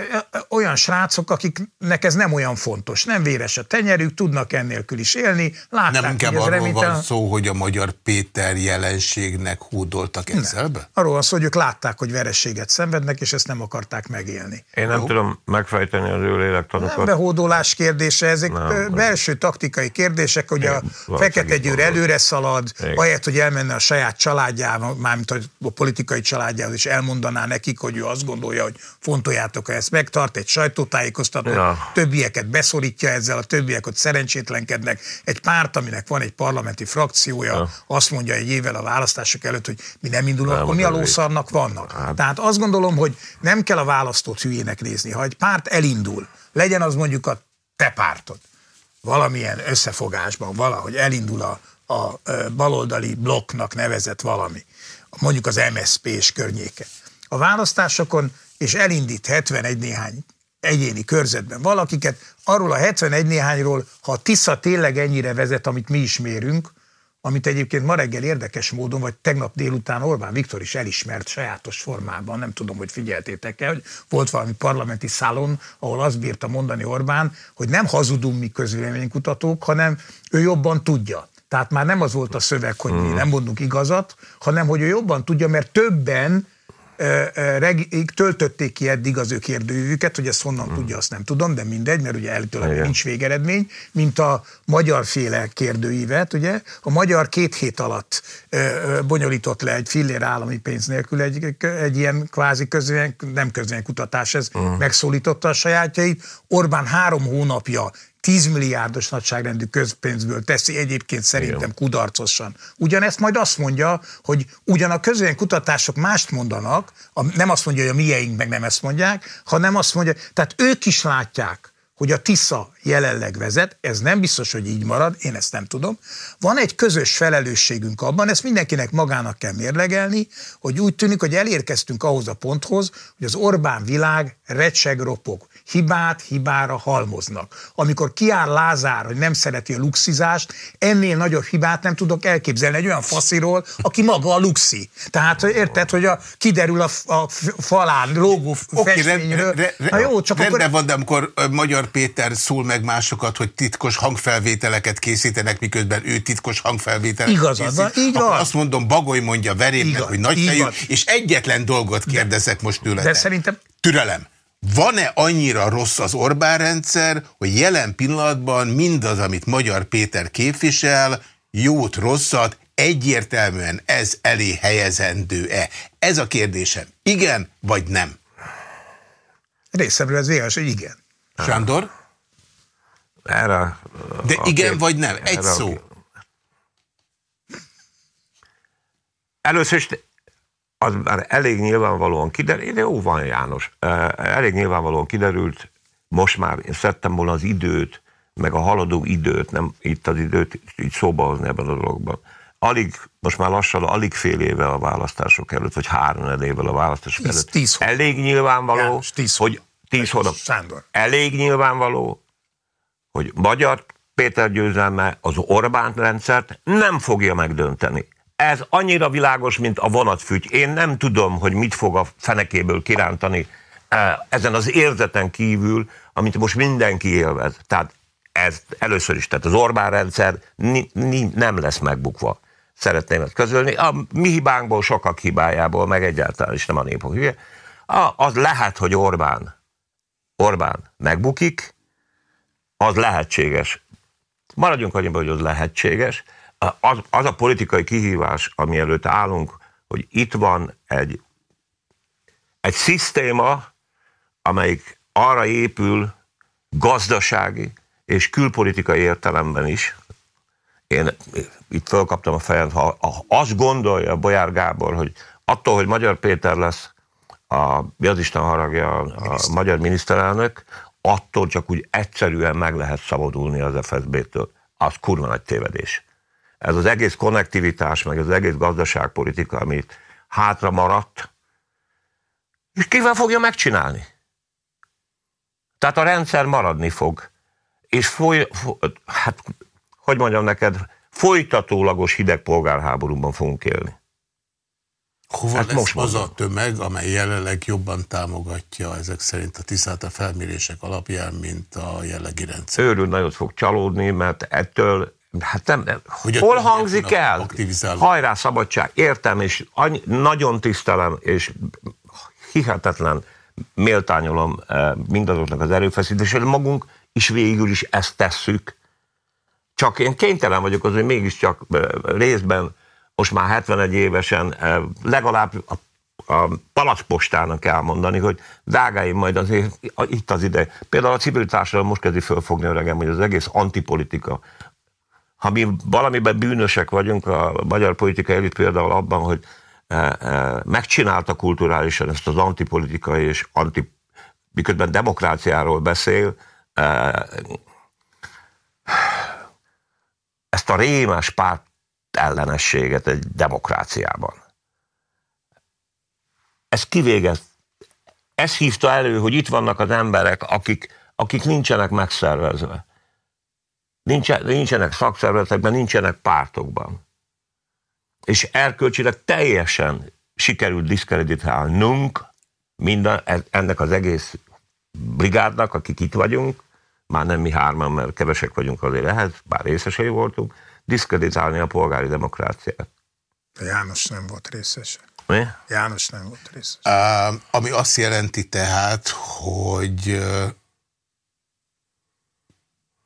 olyan srácok, akiknek ez nem olyan fontos, nem véres a tenyerük, tudnak ennélkül is élni, látták, Nem inkább arról reménytelen... van szó, hogy a magyar Péter jelenségnek hódoltak ezzelbe? Arról van szó, hogy ők látták, hogy verességet szenvednek, és ezt nem akarták megélni. Én nem Jó. tudom megfejteni az ő lélektanokat. Nem behódolás kérdése, ezek nem, belső taktikai kérdések, hogy a fekete győr előre szalad, ahelyett, hogy elmenne a saját családjával, mármint a politikai családjával, és elmondaná nekik, hogy ő azt gondolja, hogy fontoljátok, ha ezt megtart, egy sajtótájékoztató, ja. többieket beszorítja ezzel, a többiek ott szerencsétlenkednek. Egy párt, aminek van egy parlamenti frakciója, ja. azt mondja egy évvel a választások előtt, hogy mi nem indulunk, nem, akkor mi a lószarnak vannak. Hát. Tehát azt gondolom, hogy nem kell a választót hülyének nézni. Ha egy párt elindul, legyen az mondjuk a te pártod, valamilyen összefogásban, valahogy elindul a, a baloldali blokknak nevezett valami, mondjuk az MSP és környéke. A választásokon és elindít 71 néhány egyéni körzetben valakiket, arról a 71 néhányról, ha a Tisza tényleg ennyire vezet, amit mi is mérünk, amit egyébként ma reggel érdekes módon, vagy tegnap délután Orbán Viktor is elismert sajátos formában, nem tudom, hogy figyeltétek el, hogy volt valami parlamenti szálon, ahol azt bírta mondani Orbán, hogy nem hazudunk mi közvéleménykutatók, hanem ő jobban tudja. Tehát már nem az volt a szöveg, hogy mi hmm. nem mondunk igazat, hanem hogy ő jobban tudja, mert többen töltötték ki eddig az ő kérdőjüket, hogy ezt honnan hmm. tudja, azt nem tudom, de mindegy, mert ugye előttől nincs végeredmény, mint a magyar féle kérdőívet, ugye. A magyar két hét alatt bonyolított le egy fillér állami pénz nélkül egy, egy ilyen kvázi közvény, nem közvény kutatás, ez uh-huh. megszólította a sajátjait. Orbán három hónapja 10 milliárdos nagyságrendű közpénzből teszi egyébként szerintem Igen. kudarcosan. Ugyanezt majd azt mondja, hogy ugyan a közösen kutatások mást mondanak, nem azt mondja, hogy a mieink meg nem ezt mondják, hanem azt mondja, tehát ők is látják, hogy a TISZA jelenleg vezet, ez nem biztos, hogy így marad, én ezt nem tudom. Van egy közös felelősségünk abban, ezt mindenkinek magának kell mérlegelni, hogy úgy tűnik, hogy elérkeztünk ahhoz a ponthoz, hogy az Orbán világ recseg ropog hibát hibára halmoznak. Amikor kiáll Lázár, hogy nem szereti a luxizást, ennél nagyobb hibát nem tudok elképzelni egy olyan fasziról, aki maga a luxi. Tehát érted, hogy a, kiderül a, a falán lógó okay, festményről. Re, re, Na jó, csak akkor... van, de amikor Magyar Péter szól meg másokat, hogy titkos hangfelvételeket készítenek, miközben ő titkos hangfelvételeket Igazad van, így van. Azt mondom, Bagoly mondja verében, hogy nagyfejű, és egyetlen dolgot kérdezek most tőle. De szerintem... Türelem. Van-e annyira rossz az Orbán rendszer, hogy jelen pillanatban mindaz, amit Magyar Péter képvisel, jót, rosszat, egyértelműen ez elé helyezendő-e? Ez a kérdésem. Igen vagy nem? Részemről ez éhes, hogy igen. Sándor? Erre, De igen vagy nem? Egy szó. Először is az már elég nyilvánvalóan kiderült, jó van János, elég nyilvánvalóan kiderült, most már én szedtem volna az időt, meg a haladó időt, nem itt az időt így szóba hozni ebben a dologban. Alig, most már lassan, alig fél éve a választások előtt, vagy három évvel a választások tíz, előtt. Tíz elég nyilvánvaló, János, tíz hogy tíz hónap. Sándor. Elég nyilvánvaló, hogy Magyar Péter győzelme az Orbán rendszert nem fogja megdönteni ez annyira világos, mint a vonatfügy. Én nem tudom, hogy mit fog a fenekéből kirántani eh, ezen az érzeten kívül, amit most mindenki élvez. Tehát ez először is, tehát az Orbán rendszer ni, ni, nem lesz megbukva. Szeretném ezt közölni. A mi hibánkból, sokak hibájából, meg egyáltalán is nem a nép hülye. Az lehet, hogy Orbán, Orbán megbukik, az lehetséges. Maradjunk annyiban, hogy az lehetséges, az, az a politikai kihívás, ami előtt állunk, hogy itt van egy, egy szisztéma, amelyik arra épül gazdasági és külpolitikai értelemben is. Én itt fölkaptam a fejem, ha azt gondolja Bolyár Gábor, hogy attól, hogy Magyar Péter lesz a, mi az Isten haragja, a, a magyar miniszterelnök, attól csak úgy egyszerűen meg lehet szabadulni az FSB-től. Az kurva nagy tévedés ez az egész konnektivitás, meg az egész gazdaságpolitika, amit hátra maradt, és kivel fogja megcsinálni? Tehát a rendszer maradni fog. És foly, foly, hát, hogy mondjam neked, folytatólagos hideg polgárháborúban fogunk élni. Hova hát lesz most az mondom. a tömeg, amely jelenleg jobban támogatja ezek szerint a tisztát a felmérések alapján, mint a jellegi rendszer? Őrül nagyot fog csalódni, mert ettől Hát nem, nem. Hogy hol hangzik el? Hajrá szabadság, értem, és annyi, nagyon tisztelem, és hihetetlen méltányolom eh, mindazoknak az erőfeszítését, magunk is végül is ezt tesszük. Csak én kénytelen vagyok az, hogy mégiscsak eh, részben most már 71 évesen eh, legalább a a palacpostának elmondani, hogy drágáim, majd azért itt az ide. Például a civil társadalom most kezdi fölfogni öregem, hogy az egész antipolitika, ha mi valamiben bűnösek vagyunk, a magyar politika elit például abban, hogy e, megcsinálta kulturálisan ezt az antipolitikai és anti, miközben demokráciáról beszél, ezt a rémes párt ellenességet egy demokráciában. Ez kivégez. Ez hívta elő, hogy itt vannak az emberek, akik, akik nincsenek megszervezve nincsenek szakszervezetekben, nincsenek pártokban. és erkölcsileg teljesen sikerült diszkreditálnunk minden, ennek az egész brigádnak, akik itt vagyunk, már nem mi hárman, mert kevesek vagyunk azért ehhez, bár részesei voltunk, diszkreditálni a polgári demokráciát. De János nem volt részese. Mi? János nem volt részes. Uh, ami azt jelenti tehát, hogy uh,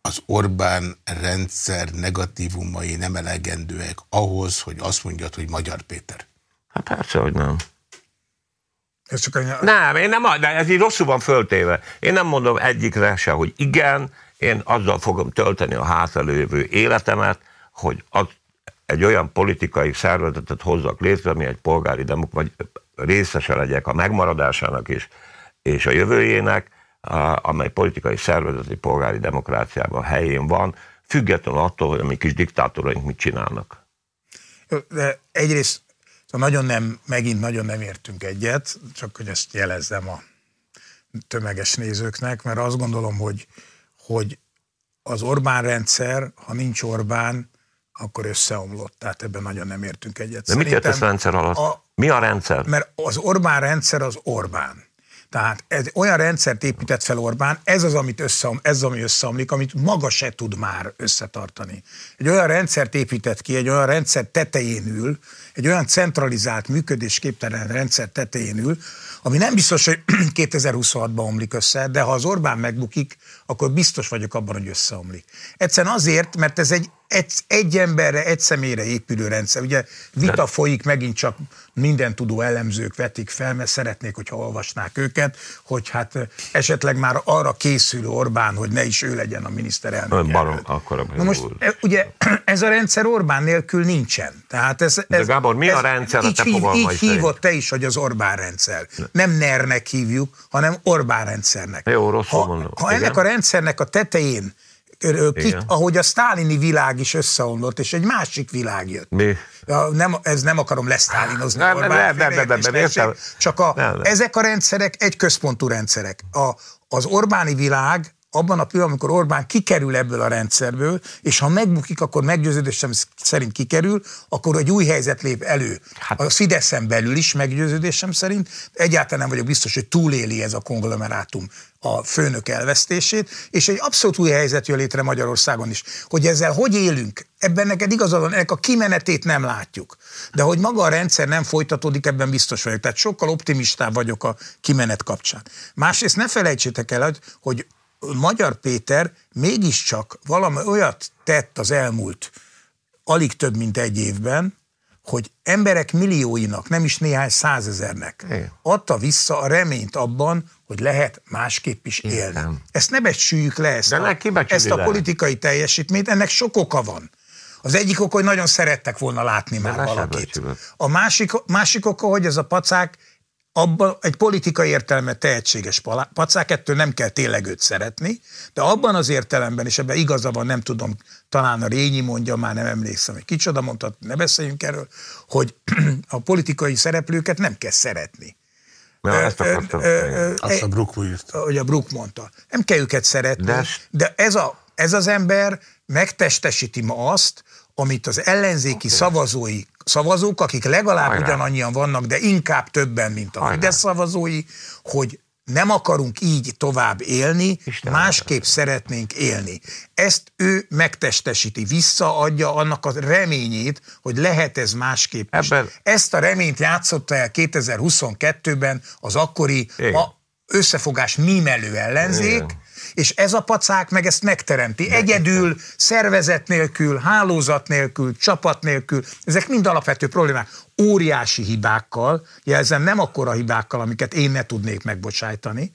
az Orbán rendszer negatívumai nem elegendőek ahhoz, hogy azt mondjad, hogy Magyar Péter. Hát persze, hogy nem. Ez csak annyi... Nem, én nem, de ez így rosszul van föltéve. Én nem mondom egyikre se, hogy igen, én azzal fogom tölteni a hátralévő életemet, hogy az, egy olyan politikai szervezetet hozzak létre, ami egy polgári demok, vagy részese legyek a megmaradásának is, és a jövőjének, amely politikai szervezeti polgári demokráciában helyén van, függetlenül attól, hogy a mi kis diktátoraink mit csinálnak. De egyrészt nagyon nem, megint nagyon nem értünk egyet, csak hogy ezt jelezzem a tömeges nézőknek, mert azt gondolom, hogy, hogy az Orbán rendszer, ha nincs Orbán, akkor összeomlott. Tehát ebben nagyon nem értünk egyet. De mit értesz rendszer alatt? A, Mi a rendszer? Mert az Orbán rendszer az Orbán. Tehát ez olyan rendszert épített fel Orbán, ez az, amit összeom, ez az, ami összeomlik, amit maga se tud már összetartani. Egy olyan rendszert épített ki, egy olyan rendszer tetején ül, egy olyan centralizált, működésképtelen rendszer tetején ül, ami nem biztos, hogy 2026-ban omlik össze, de ha az Orbán megbukik, akkor biztos vagyok abban, hogy összeomlik. Egyszerűen azért, mert ez egy egy, egy emberre, egy személyre épülő rendszer. Ugye vita folyik, megint csak minden tudó elemzők vetik fel, mert szeretnék, hogyha olvasnák őket, hogy hát esetleg már arra készül Orbán, hogy ne is ő legyen a miniszterelnök. Barom, akkor Na most e, ugye ez a rendszer Orbán nélkül nincsen. Tehát ez, ez, De Gábor, mi ez, a rendszer így, a te hív, így hívott te is, hogy az Orbán rendszer. Nem NER-nek hívjuk, hanem Orbán rendszernek. Jó, rosszul ha, mondom. Ha ennek a rendszernek a tetején ki, ahogy a sztálini világ is összeomlott, és egy másik világ jött. Mi? Ja, nem, ez nem akarom lesztálinozni. Nem, nem, nem, nem, nem, nem, nem, Csak a, nem, nem. ezek a rendszerek egy központú rendszerek. A, az Orbáni világ abban a pillanatban, amikor Orbán kikerül ebből a rendszerből, és ha megbukik, akkor meggyőződésem szerint kikerül, akkor egy új helyzet lép elő. Hát. A Fideszen belül is meggyőződésem szerint. Egyáltalán nem vagyok biztos, hogy túléli ez a konglomerátum a főnök elvesztését, és egy abszolút új helyzet jön létre Magyarországon is. Hogy ezzel hogy élünk, ebben neked igazad van, ennek a kimenetét nem látjuk. De hogy maga a rendszer nem folytatódik, ebben biztos vagyok. Tehát sokkal optimistább vagyok a kimenet kapcsán. Másrészt ne felejtsétek el, hogy Magyar Péter mégiscsak valami olyat tett az elmúlt alig több mint egy évben, hogy emberek millióinak, nem is néhány százezernek adta vissza a reményt abban, hogy lehet másképp is élni. Értem. Ezt ne becsüljük le, ezt, De a, ezt a politikai teljesítményt, ennek sok oka van. Az egyik oka, hogy nagyon szerettek volna látni De már valakit. A másik, másik oka, hogy ez a pacák abban egy politikai értelemben tehetséges pacák, ettől nem kell tényleg őt szeretni, de abban az értelemben, és ebben igaza van, nem tudom, talán a Rényi mondja, már nem emlékszem, hogy kicsoda mondta, ne beszéljünk erről, hogy a politikai szereplőket nem kell szeretni. Ja, ezt akartam. Azt a Brook írta. Hogy a Brook mondta. Nem kell őket szeretni, de, de ez, a, ez az ember megtestesíti ma azt, amit az ellenzéki okay. szavazói, szavazók, akik legalább Hajrá. ugyanannyian vannak, de inkább többen, mint a Hajrá. Fidesz szavazói, hogy nem akarunk így tovább élni, Isten másképp szeretnénk élni. Ezt ő megtestesíti, visszaadja annak a reményét, hogy lehet ez másképp Ebben... is. Ezt a reményt játszotta el 2022-ben az akkori a összefogás mímelő ellenzék, Igen és ez a pacák meg ezt megteremti. Egyedül, szervezet nélkül, hálózat nélkül, csapat nélkül, ezek mind alapvető problémák. Óriási hibákkal, jelzem nem akkora hibákkal, amiket én ne tudnék megbocsájtani,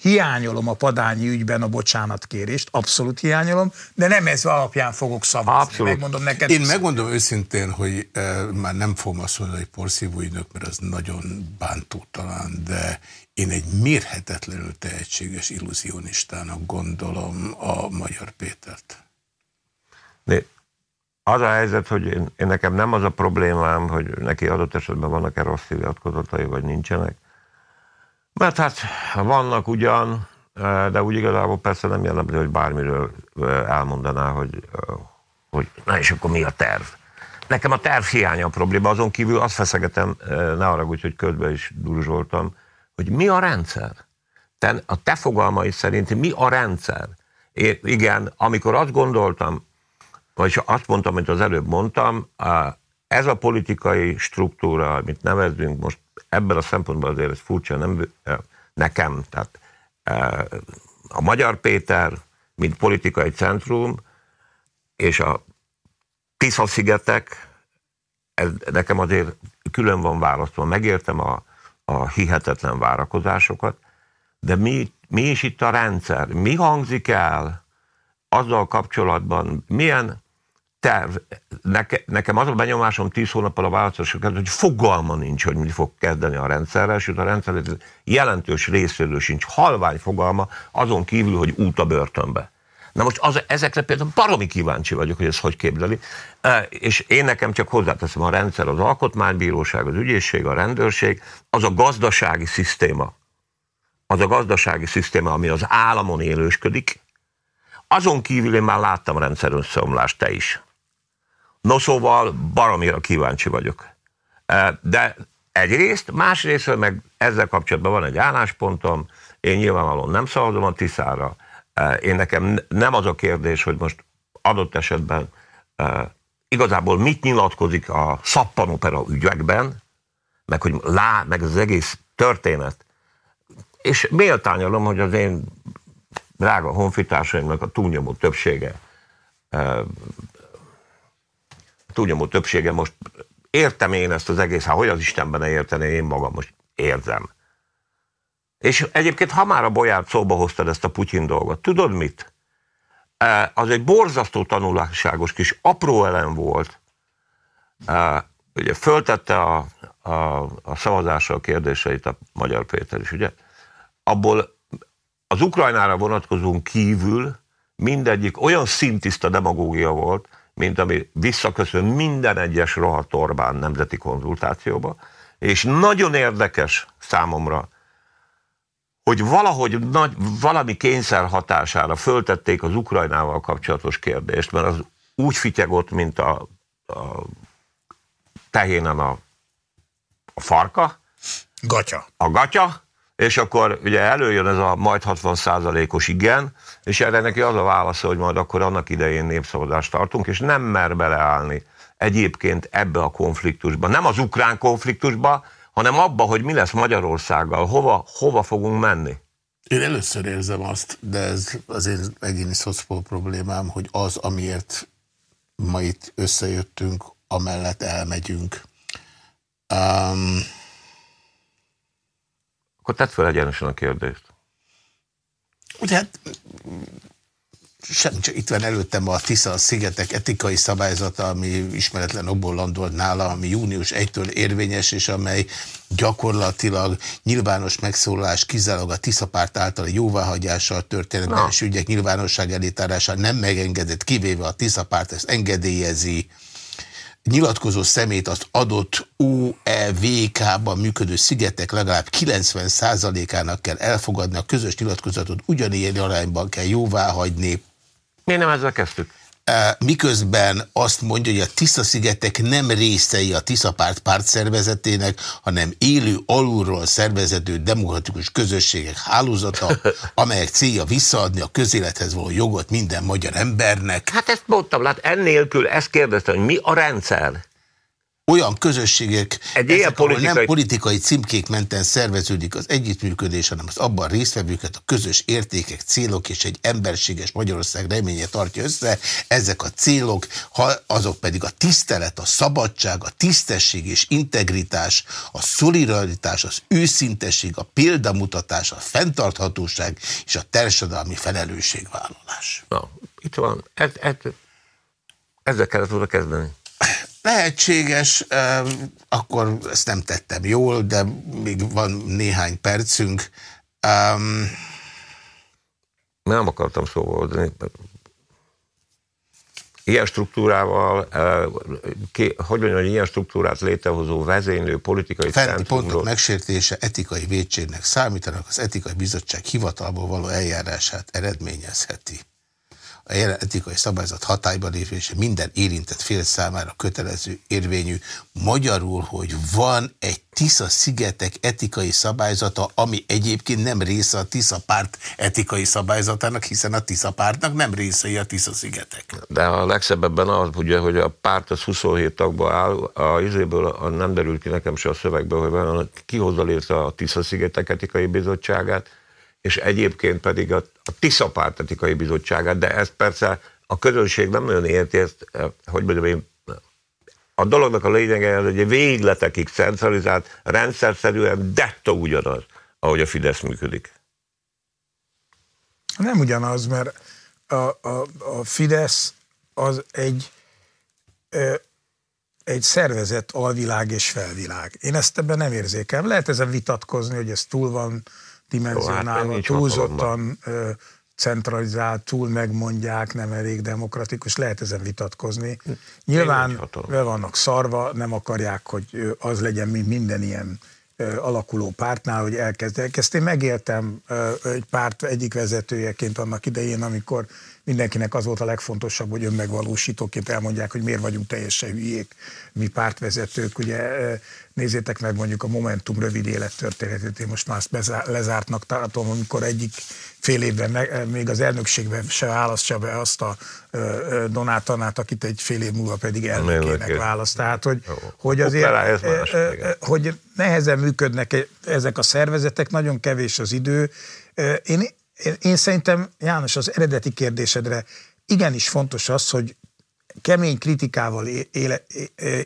hiányolom a padányi ügyben a bocsánatkérést, abszolút hiányolom, de nem ez alapján fogok szavazni. Abszolút. Megmondom neked. Én megmondom őszintén, hogy e, már nem fogom azt mondani, hogy porszívó ügynök, mert az nagyon bántó talán, de én egy mérhetetlenül tehetséges illúzionistának gondolom a Magyar Pétert. De az a helyzet, hogy én, én nekem nem az a problémám, hogy neki adott esetben vannak-e rossz szíviatkozatai, vagy nincsenek. Mert hát vannak ugyan, de úgy igazából persze nem jellemző, hogy bármiről elmondaná, hogy, hogy na és akkor mi a terv. nekem a terv hiánya a probléma, azon kívül azt feszegetem, ne úgy, hogy közben is durzsoltam, hogy mi a rendszer? Te, a te fogalmai szerint mi a rendszer? Én, igen, amikor azt gondoltam, vagy azt mondtam, amit az előbb mondtam, ez a politikai struktúra, amit nevezünk most ebben a szempontból azért ez furcsa, nem nekem, tehát a Magyar Péter, mint politikai centrum, és a Tisza-szigetek, ez nekem azért külön van választva. Megértem a, a hihetetlen várakozásokat, de mi, mi is itt a rendszer? Mi hangzik el azzal kapcsolatban, milyen terv, neke, nekem az a benyomásom tíz hónappal a választások hogy fogalma nincs, hogy mi fog kezdeni a rendszerrel, sőt a rendszer jelentős részéről sincs halvány fogalma, azon kívül, hogy út a börtönbe. Na most az, ezekre például baromi kíváncsi vagyok, hogy ez hogy képzeli. E, és én nekem csak hozzáteszem a rendszer, az alkotmánybíróság, az ügyészség, a rendőrség, az a gazdasági szisztéma. Az a gazdasági szisztéma, ami az államon élősködik. Azon kívül én már láttam rendszer összeomlást, te is. No szóval baromira kíváncsi vagyok. De egyrészt, másrészt meg ezzel kapcsolatban van egy álláspontom, én nyilvánvalóan nem szavazom a Tiszára, én nekem nem az a kérdés, hogy most adott esetben igazából mit nyilatkozik a szappanopera ügyekben, meg hogy lá, meg az egész történet. És méltányolom, hogy az én drága honfitársaimnak a túlnyomó többsége túlnyomó többsége most értem én ezt az egész, hát hogy az Istenben ne értené, én magam most érzem. És egyébként, ha már a bolyát szóba hoztad ezt a Putyin dolgot, tudod mit? E, az egy borzasztó tanulságos kis apró elem volt. E, ugye föltette a, a, a szavazásra kérdéseit a Magyar Péter is, ugye? Abból az Ukrajnára vonatkozóan kívül mindegyik olyan szintiszta demagógia volt, mint ami visszaköszön minden egyes rohadt Orbán nemzeti konzultációba, és nagyon érdekes számomra, hogy valahogy nagy, valami kényszer hatására föltették az Ukrajnával kapcsolatos kérdést, mert az úgy fityegott, mint a, a tehénen a, a farka. Gatya. A gatya, és akkor ugye előjön ez a majd 60 os igen, és erre neki az a válasz, hogy majd akkor annak idején népszavazást tartunk, és nem mer beleállni egyébként ebbe a konfliktusba. Nem az ukrán konfliktusba, hanem abba, hogy mi lesz Magyarországgal, hova, hova fogunk menni. Én először érzem azt, de ez az én egyéni problémám, hogy az, amiért ma itt összejöttünk, amellett elmegyünk. Um, Akkor tedd fel egyenesen a kérdést. Ugye hát sem, csak itt van előttem a Tisza szigetek etikai szabályzata, ami ismeretlen okból landolt nála, ami június 1-től érvényes, és amely gyakorlatilag nyilvános megszólalás kizárólag a Tisza párt által jóváhagyással történelmes ügyek nyilvánosság elítárása nem megengedett, kivéve a Tisza párt ezt engedélyezi, nyilatkozó szemét az adott OEVK-ban működő szigetek legalább 90%-ának kell elfogadni a közös nyilatkozatot, ugyanilyen arányban kell jóvá hagyni. Miért nem ezzel kezdtük? Miközben azt mondja, hogy a Tisza-szigetek nem részei a Tisza-párt pártszervezetének, hanem élő alulról szervezető demokratikus közösségek hálózata, amelyek célja visszaadni a közélethez való jogot minden magyar embernek. Hát ezt mondtam, lát, ennélkül ezt kérdeztem, hogy mi a rendszer? Olyan közösségek, Egy ezek, politikai... nem politikai címkék menten szerveződik az együttműködés, hanem az abban résztvevőket a közös értékek, célok és egy emberséges Magyarország reménye tartja össze. Ezek a célok, ha azok pedig a tisztelet, a szabadság, a tisztesség és integritás, a szolidaritás, az őszintesség, a példamutatás, a fenntarthatóság és a társadalmi felelősségvállalás. Na, itt van. Ez, ez, ezzel kellett volna kezdeni. Lehetséges, akkor ezt nem tettem jól, de még van néhány percünk. Um, nem akartam szóval. Ilyen struktúrával, hogy mondjam, hogy ilyen struktúrát létrehozó vezénylő politikai Fenti pontok megsértése etikai védségnek számítanak, az etikai bizottság hivatalból való eljárását eredményezheti. A jelen etikai szabályzat hatályba lépése minden érintett fél számára kötelező érvényű. Magyarul, hogy van egy Tisza szigetek etikai szabályzata, ami egyébként nem része a Tisza párt etikai szabályzatának, hiszen a Tisza pártnak nem részei a Tisza szigetek. De a legszebb ebben az, ugye, hogy a párt az 27 tagba áll, a izéből a, nem derült ki nekem se a szövegből, hogy kihozza létre a Tisza szigetek etikai bizottságát, és egyébként pedig a, a Tisza párt etikai bizottságát, de ezt persze a közönség nem nagyon érti ezt, eh, hogy mondjam én, a dolognak a lényege az, hogy végletekig centralizált, rendszerszerűen dettó ugyanaz, ahogy a Fidesz működik. Nem ugyanaz, mert a, a, a Fidesz az egy, ö, egy szervezett alvilág és felvilág. Én ezt ebben nem érzékelem. Lehet ezen vitatkozni, hogy ez túl van dimenzionálva, hát túlzottan ö, centralizált, túl megmondják, nem elég demokratikus, lehet ezen vitatkozni. Nyilván be vannak szarva, nem akarják, hogy az legyen, mint minden ilyen alakuló pártnál, hogy elkezd. Ezt én megéltem egy párt egyik vezetőjeként annak idején, amikor mindenkinek az volt a legfontosabb, hogy önmegvalósítóként elmondják, hogy miért vagyunk teljesen hülyék, mi pártvezetők. Ugye nézzétek meg mondjuk a Momentum rövid élettörténetét, én most már ezt lezártnak tartom, amikor egyik fél évben meg, még az elnökségben se választsa be azt a Donátanát, akit egy fél év múlva pedig elnökének választ. Tehát, hogy, hogy azért, hogy nehezen működnek e- ezek a szervezetek, nagyon kevés az idő. Én én szerintem, János, az eredeti kérdésedre igenis fontos az, hogy kemény kritikával él,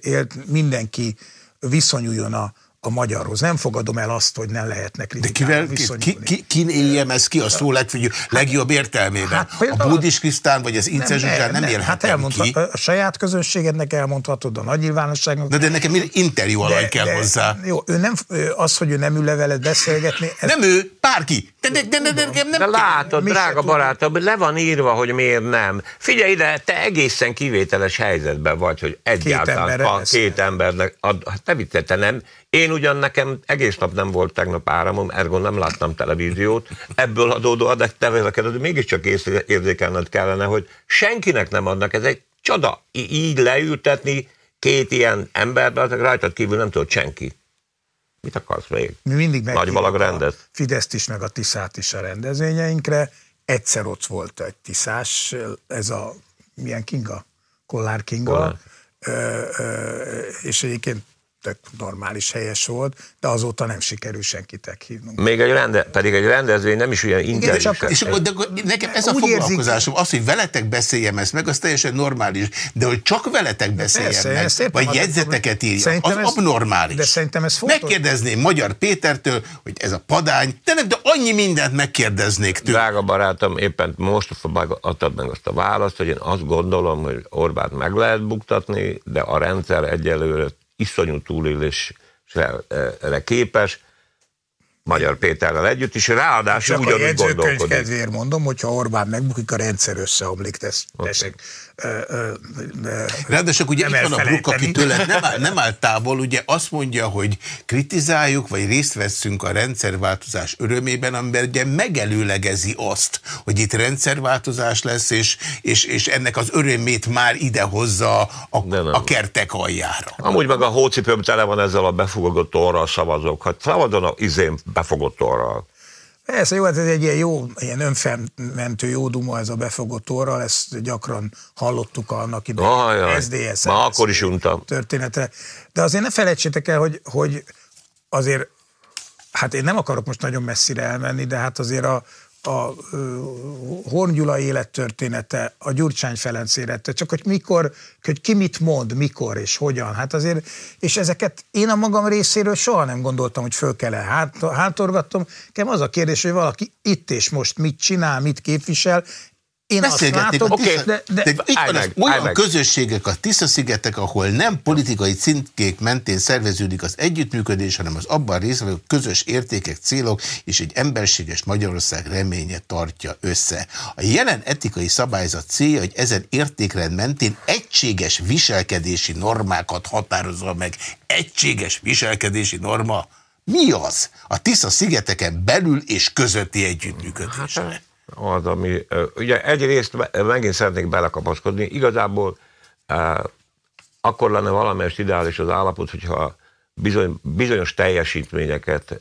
élt mindenki viszonyuljon a, a magyarhoz. Nem fogadom el azt, hogy ne lehetnek De kivel, ki, ki, kin éljem ez ki a szó legjobb, legjobb értelmében? Hát, a Krisztán vagy az Ince nem, nem, nem, nem hát elmondhat, ki. A saját közönségednek elmondhatod, a nagy nyilvánosságnak. De, de nekem interjú alany kell de, hozzá. Jó, ő nem, az, hogy ő nem ül le veled beszélgetni. Ez... Nem ő, bárki. De, de, de, de, de, de, nem de látod, drága barátom, le van írva, hogy miért nem. Figyelj ide, te egészen kivételes helyzetben vagy, hogy egyáltalán két, a, két embernek, ad, hát te, te nem, én ugyan nekem egész nap nem volt tegnap áramom, ergo nem láttam televíziót, ebből adódóan, de te vezekedő, mégiscsak érzékelned kellene, hogy senkinek nem adnak, ez egy csoda. Így leültetni két ilyen emberbe, azok rajtad kívül nem tudod senki. Mit akarsz még? Mi mindig Nagy valag rendez. Fideszt is, meg a Tiszát is a rendezvényeinkre. Egyszer ott volt egy Tiszás, ez a, milyen Kinga? Kollár Kinga. Kollár. Ö, ö, és egyébként tök normális, helyes volt, de azóta nem sikerül senkit hívnunk. Még egy rende, pedig egy rendezvény nem is olyan intelligens. Csak, és akkor, de nekem ez a foglalkozásom, az, hogy veletek beszéljem ezt meg, az teljesen normális, de hogy csak veletek beszéljem Persze, meg, értem, vagy jegyzeteket írjam, az ez, abnormális. De szerintem ez fontos. Megkérdezném Magyar Pétertől, hogy ez a padány, de nem, de annyi mindent megkérdeznék tőle. Drága barátom, éppen most adtad meg azt a választ, hogy én azt gondolom, hogy Orbán meg lehet buktatni, de a rendszer egyelőre iszonyú túlélésre képes, Magyar Péterrel együtt, és ráadásul ugyanúgy gondolkodik. kedvéért mondom, hogyha Orbán megbukik, a rendszer összeomlik, tesz, tessék. Ráadásul ugye itt van a Bruk, aki tőle nem áll, nem áll távol, ugye azt mondja, hogy kritizáljuk, vagy részt veszünk a rendszerváltozás örömében, amiben ugye megelőlegezi azt, hogy itt rendszerváltozás lesz, és, és, és ennek az örömét már ide hozza a, a kertek aljára. Amúgy meg a hócipőm tele van ezzel a befogott orral szavazók. Hát szavazon a izén befogott orral. Persze, jó, hát ez egy ilyen jó, ilyen önfennmentő jó duma ez a befogott orral, ezt gyakran hallottuk annak idején. Ah, SDS. Ma akkor is untam. Története. De azért ne felejtsétek el, hogy, hogy azért, hát én nem akarok most nagyon messzire elmenni, de hát azért a, a Horn Gyula élettörténete, a Gyurcsány Ferenc élete, csak hogy mikor, hogy ki mit mond, mikor és hogyan. Hát azért, és ezeket én a magam részéről soha nem gondoltam, hogy föl kell-e hát, hátorgattom. Nekem az a kérdés, hogy valaki itt és most mit csinál, mit képvisel, én Beszélgetnék azt látom, okay. de, de, de itt van meg, olyan meg. közösségek, a Tisza-szigetek, ahol nem politikai cintkék mentén szerveződik az együttműködés, hanem az abban részvevő közös értékek, célok és egy emberséges Magyarország reménye tartja össze. A jelen etikai szabályzat célja, hogy ezen értékrend mentén egységes viselkedési normákat határozza meg. Egységes viselkedési norma mi az? A Tisza-szigeteken belül és közötti együttműködésre. Hát, az, ami, ugye egyrészt megint szeretnék belekapaszkodni, igazából akkor lenne valamelyest ideális az állapot, hogyha bizony, bizonyos teljesítményeket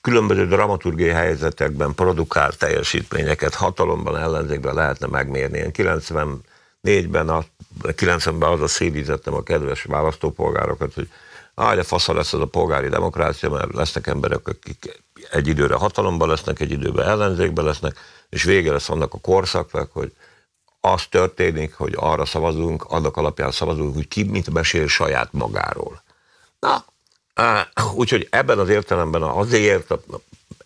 különböző dramaturgiai helyzetekben produkált teljesítményeket hatalomban, ellenzékben lehetne megmérni. Én 94-ben, a, 90-ben az a szédítettem a kedves választópolgárokat, hogy áh, de fasza lesz az a polgári demokrácia, mert lesznek emberek, akik egy időre hatalomban lesznek, egy időben ellenzékben lesznek, és vége lesz annak a korszaknak, hogy az történik, hogy arra szavazunk, annak alapján szavazunk, hogy ki mit mesél saját magáról. Na, úgyhogy ebben az értelemben azért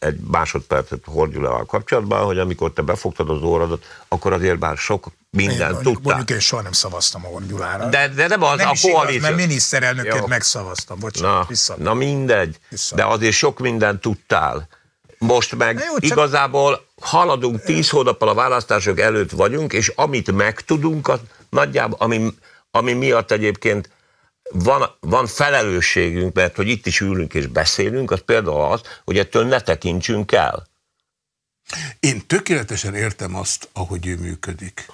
egy másodpercet Horgyulával kapcsolatban, hogy amikor te befogtad az óradat, akkor azért bár sok minden én, tudtál. Mondjuk én soha nem szavaztam a Horgyulára. De, de nem az nem a koalíció. Igaz, mert miniszterelnöket megszavaztam, bocsánat, na, vissza. Na mindegy, vissza. de azért sok mindent tudtál. Most meg jó, csak... igazából haladunk tíz hónappal a választások előtt vagyunk, és amit megtudunk, az nagyjából, ami, ami miatt egyébként van, van felelősségünk, mert hogy itt is ülünk és beszélünk, az például az, hogy ettől ne tekintsünk el. Én tökéletesen értem azt, ahogy ő működik.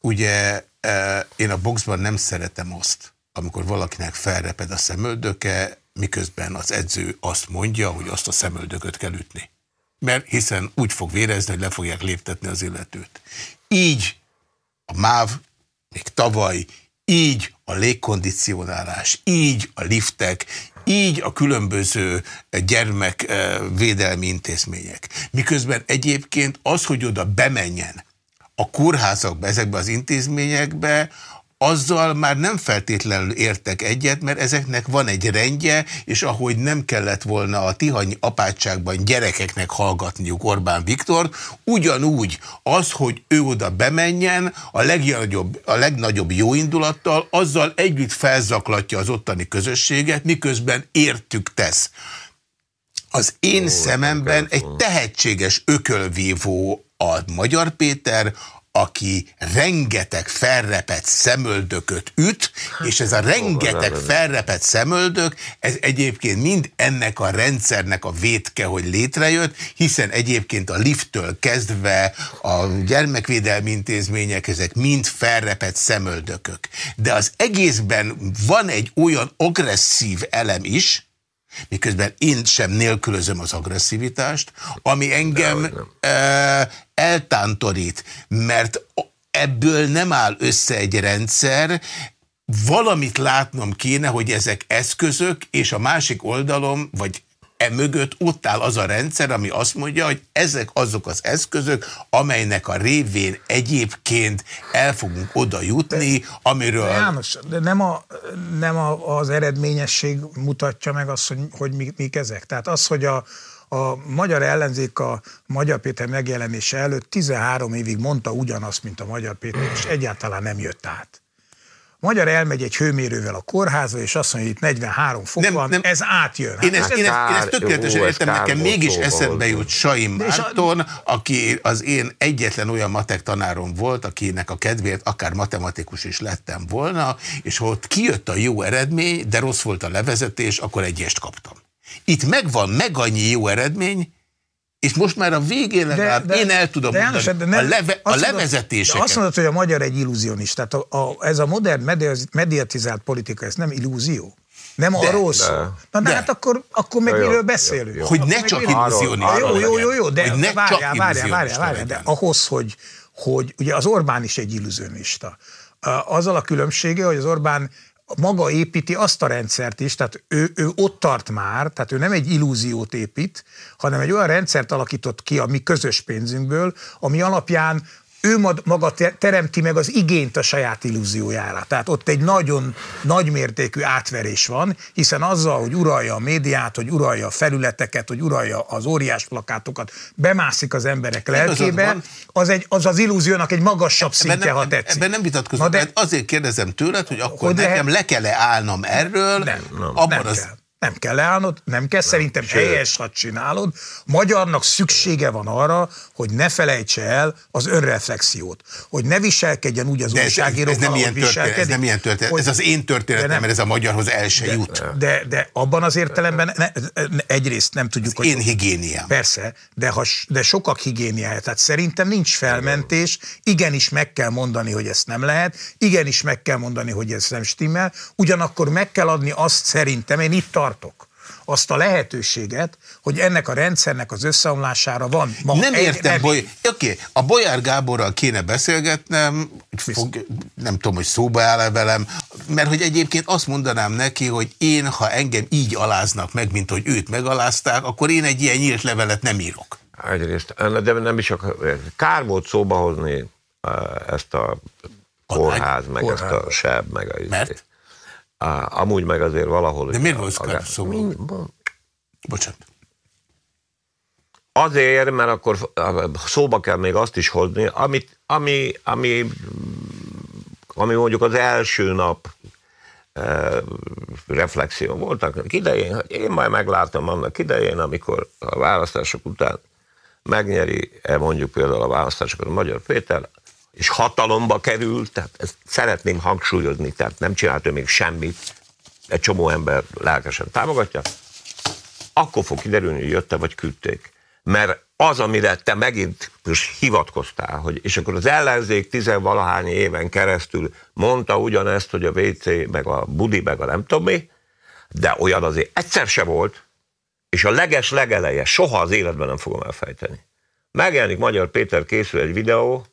Ugye e, én a boxban nem szeretem azt, amikor valakinek felreped a szemöldöke, miközben az edző azt mondja, hogy azt a szemöldököt kell ütni. Mert hiszen úgy fog vérezni, hogy le fogják léptetni az illetőt. Így a MÁV még tavaly, így a légkondicionálás, így a liftek, így a különböző gyermekvédelmi intézmények. Miközben egyébként az, hogy oda bemenjen a kórházakba, ezekbe az intézményekbe, azzal már nem feltétlenül értek egyet, mert ezeknek van egy rendje, és ahogy nem kellett volna a tihany apátságban gyerekeknek hallgatniuk Orbán Viktor, ugyanúgy az, hogy ő oda bemenjen a legnagyobb, a legnagyobb jóindulattal, azzal együtt felzaklatja az ottani közösséget, miközben értük tesz. Az én Ó, szememben egy tehetséges ökölvívó a Magyar Péter, aki rengeteg felrepett szemöldököt üt, és ez a rengeteg felrepett szemöldök, ez egyébként mind ennek a rendszernek a vétke, hogy létrejött, hiszen egyébként a lifttől kezdve a gyermekvédelmi intézmények, ezek mind felrepett szemöldökök. De az egészben van egy olyan agresszív elem is, miközben én sem nélkülözöm az agresszivitást, ami engem e, eltántorít, mert ebből nem áll össze egy rendszer, valamit látnom kéne, hogy ezek eszközök, és a másik oldalom, vagy e mögött ott áll az a rendszer, ami azt mondja, hogy ezek azok az eszközök, amelynek a révén egyébként el fogunk oda jutni, amiről... De János, de nem, a, nem a, az eredményesség mutatja meg azt, hogy, hogy mik, mik ezek. Tehát az, hogy a, a magyar ellenzék a Magyar Péter megjelenése előtt 13 évig mondta ugyanazt, mint a Magyar Péter, és egyáltalán nem jött át. Magyar elmegy egy hőmérővel a kórházba, és azt mondja, hogy itt 43 fok nem, van, nem. ez átjön. Én ezt, én ezt, én ezt tökéletesen értem, nekem mégis eszembe jut Saim Márton, aki az én egyetlen olyan matek tanárom volt, akinek a kedvéért akár matematikus is lettem volna, és ha ott kijött a jó eredmény, de rossz volt a levezetés, akkor egyest kaptam. Itt megvan meg annyi jó eredmény, és most már a végén legalább de, de, én el tudom de mondani, János, de nem, a, leve, a levezetéseket. Azt mondod, hogy a magyar egy illúzionist. Tehát a, a, ez a modern mediatizált politika, ez nem illúzió? Nem de, arról szól. Na, de, de hát akkor, akkor meg miről beszélünk? Jó, jó. Hogy ne csak illúzionista. Jó, jó, jó, jó, de várjál, várjál, várjál, várjál, de ahhoz, hogy, hogy ugye az Orbán is egy illúzionista. Azzal a különbsége, hogy az Orbán maga építi azt a rendszert is, tehát ő, ő ott tart már, tehát ő nem egy illúziót épít, hanem egy olyan rendszert alakított ki a mi közös pénzünkből, ami alapján ő maga teremti meg az igényt a saját illúziójára. Tehát ott egy nagyon nagymértékű átverés van, hiszen azzal, hogy uralja a médiát, hogy uralja a felületeket, hogy uralja az óriás plakátokat, bemászik az emberek lelkébe, az, egy, az az illúziónak egy magasabb ebben szintje, nem, ha tetszik. Ebben nem vitatkozom, de azért kérdezem tőled, hogy akkor hogy nekem lehet... le kell -e állnom erről, nem, nem, abban nem az... Kell Nem kell leállnod, nem kell, nem, szerintem sőt. helyes, ha csinálod. Magyarnak szüksége van arra, hogy ne felejtse el az önreflexiót. Hogy ne viselkedjen úgy az újságíró, ez, ez, nem ilyen történet, ez nem ilyen történet, hogy, ez az én történetem, nem, mert ez a magyarhoz el se de, jut. De, de abban az értelemben ne, egyrészt nem tudjuk, az hogy... én higiéniám. Persze, de, ha, de sokak higiéniája. Tehát szerintem nincs felmentés, igenis meg kell mondani, hogy ezt nem lehet, igenis meg kell mondani, hogy ez nem stimmel, ugyanakkor meg kell adni azt szerintem, én itt tartok, azt a lehetőséget, hogy ennek a rendszernek az összeomlására van. Ma nem egy, értem, boly... oké, okay. a Bolyár Gáborral kéne beszélgetnem, fog, nem tudom, hogy szóba áll -e velem, mert hogy egyébként azt mondanám neki, hogy én, ha engem így aláznak meg, mint hogy őt megalázták, akkor én egy ilyen nyílt levelet nem írok. Egyrészt, de nem is csak, kár volt szóba hozni eh, ezt a kórház, meg kórház. ezt a seb, meg a... Mert? Amúgy meg azért valahol... De miért volt szó? Bocsánat. Azért, mert akkor szóba kell még azt is hozni, amit, ami, ami, ami mondjuk az első nap e, reflexió voltak idején, hogy én majd meglátom annak idején, amikor a választások után megnyeri -e mondjuk például a választásokat a Magyar Péter, és hatalomba került, tehát ezt szeretném hangsúlyozni, tehát nem csinált ő még semmit, egy csomó ember lelkesen támogatja, akkor fog kiderülni, hogy jötte vagy küldték. Mert az, amire te megint most hivatkoztál, hogy, és akkor az ellenzék tizenvalahány éven keresztül mondta ugyanezt, hogy a WC, meg a budi, meg a nem tudom mi, de olyan azért egyszer se volt, és a leges legeleje soha az életben nem fogom elfejteni. Megjelenik Magyar Péter készül egy videó,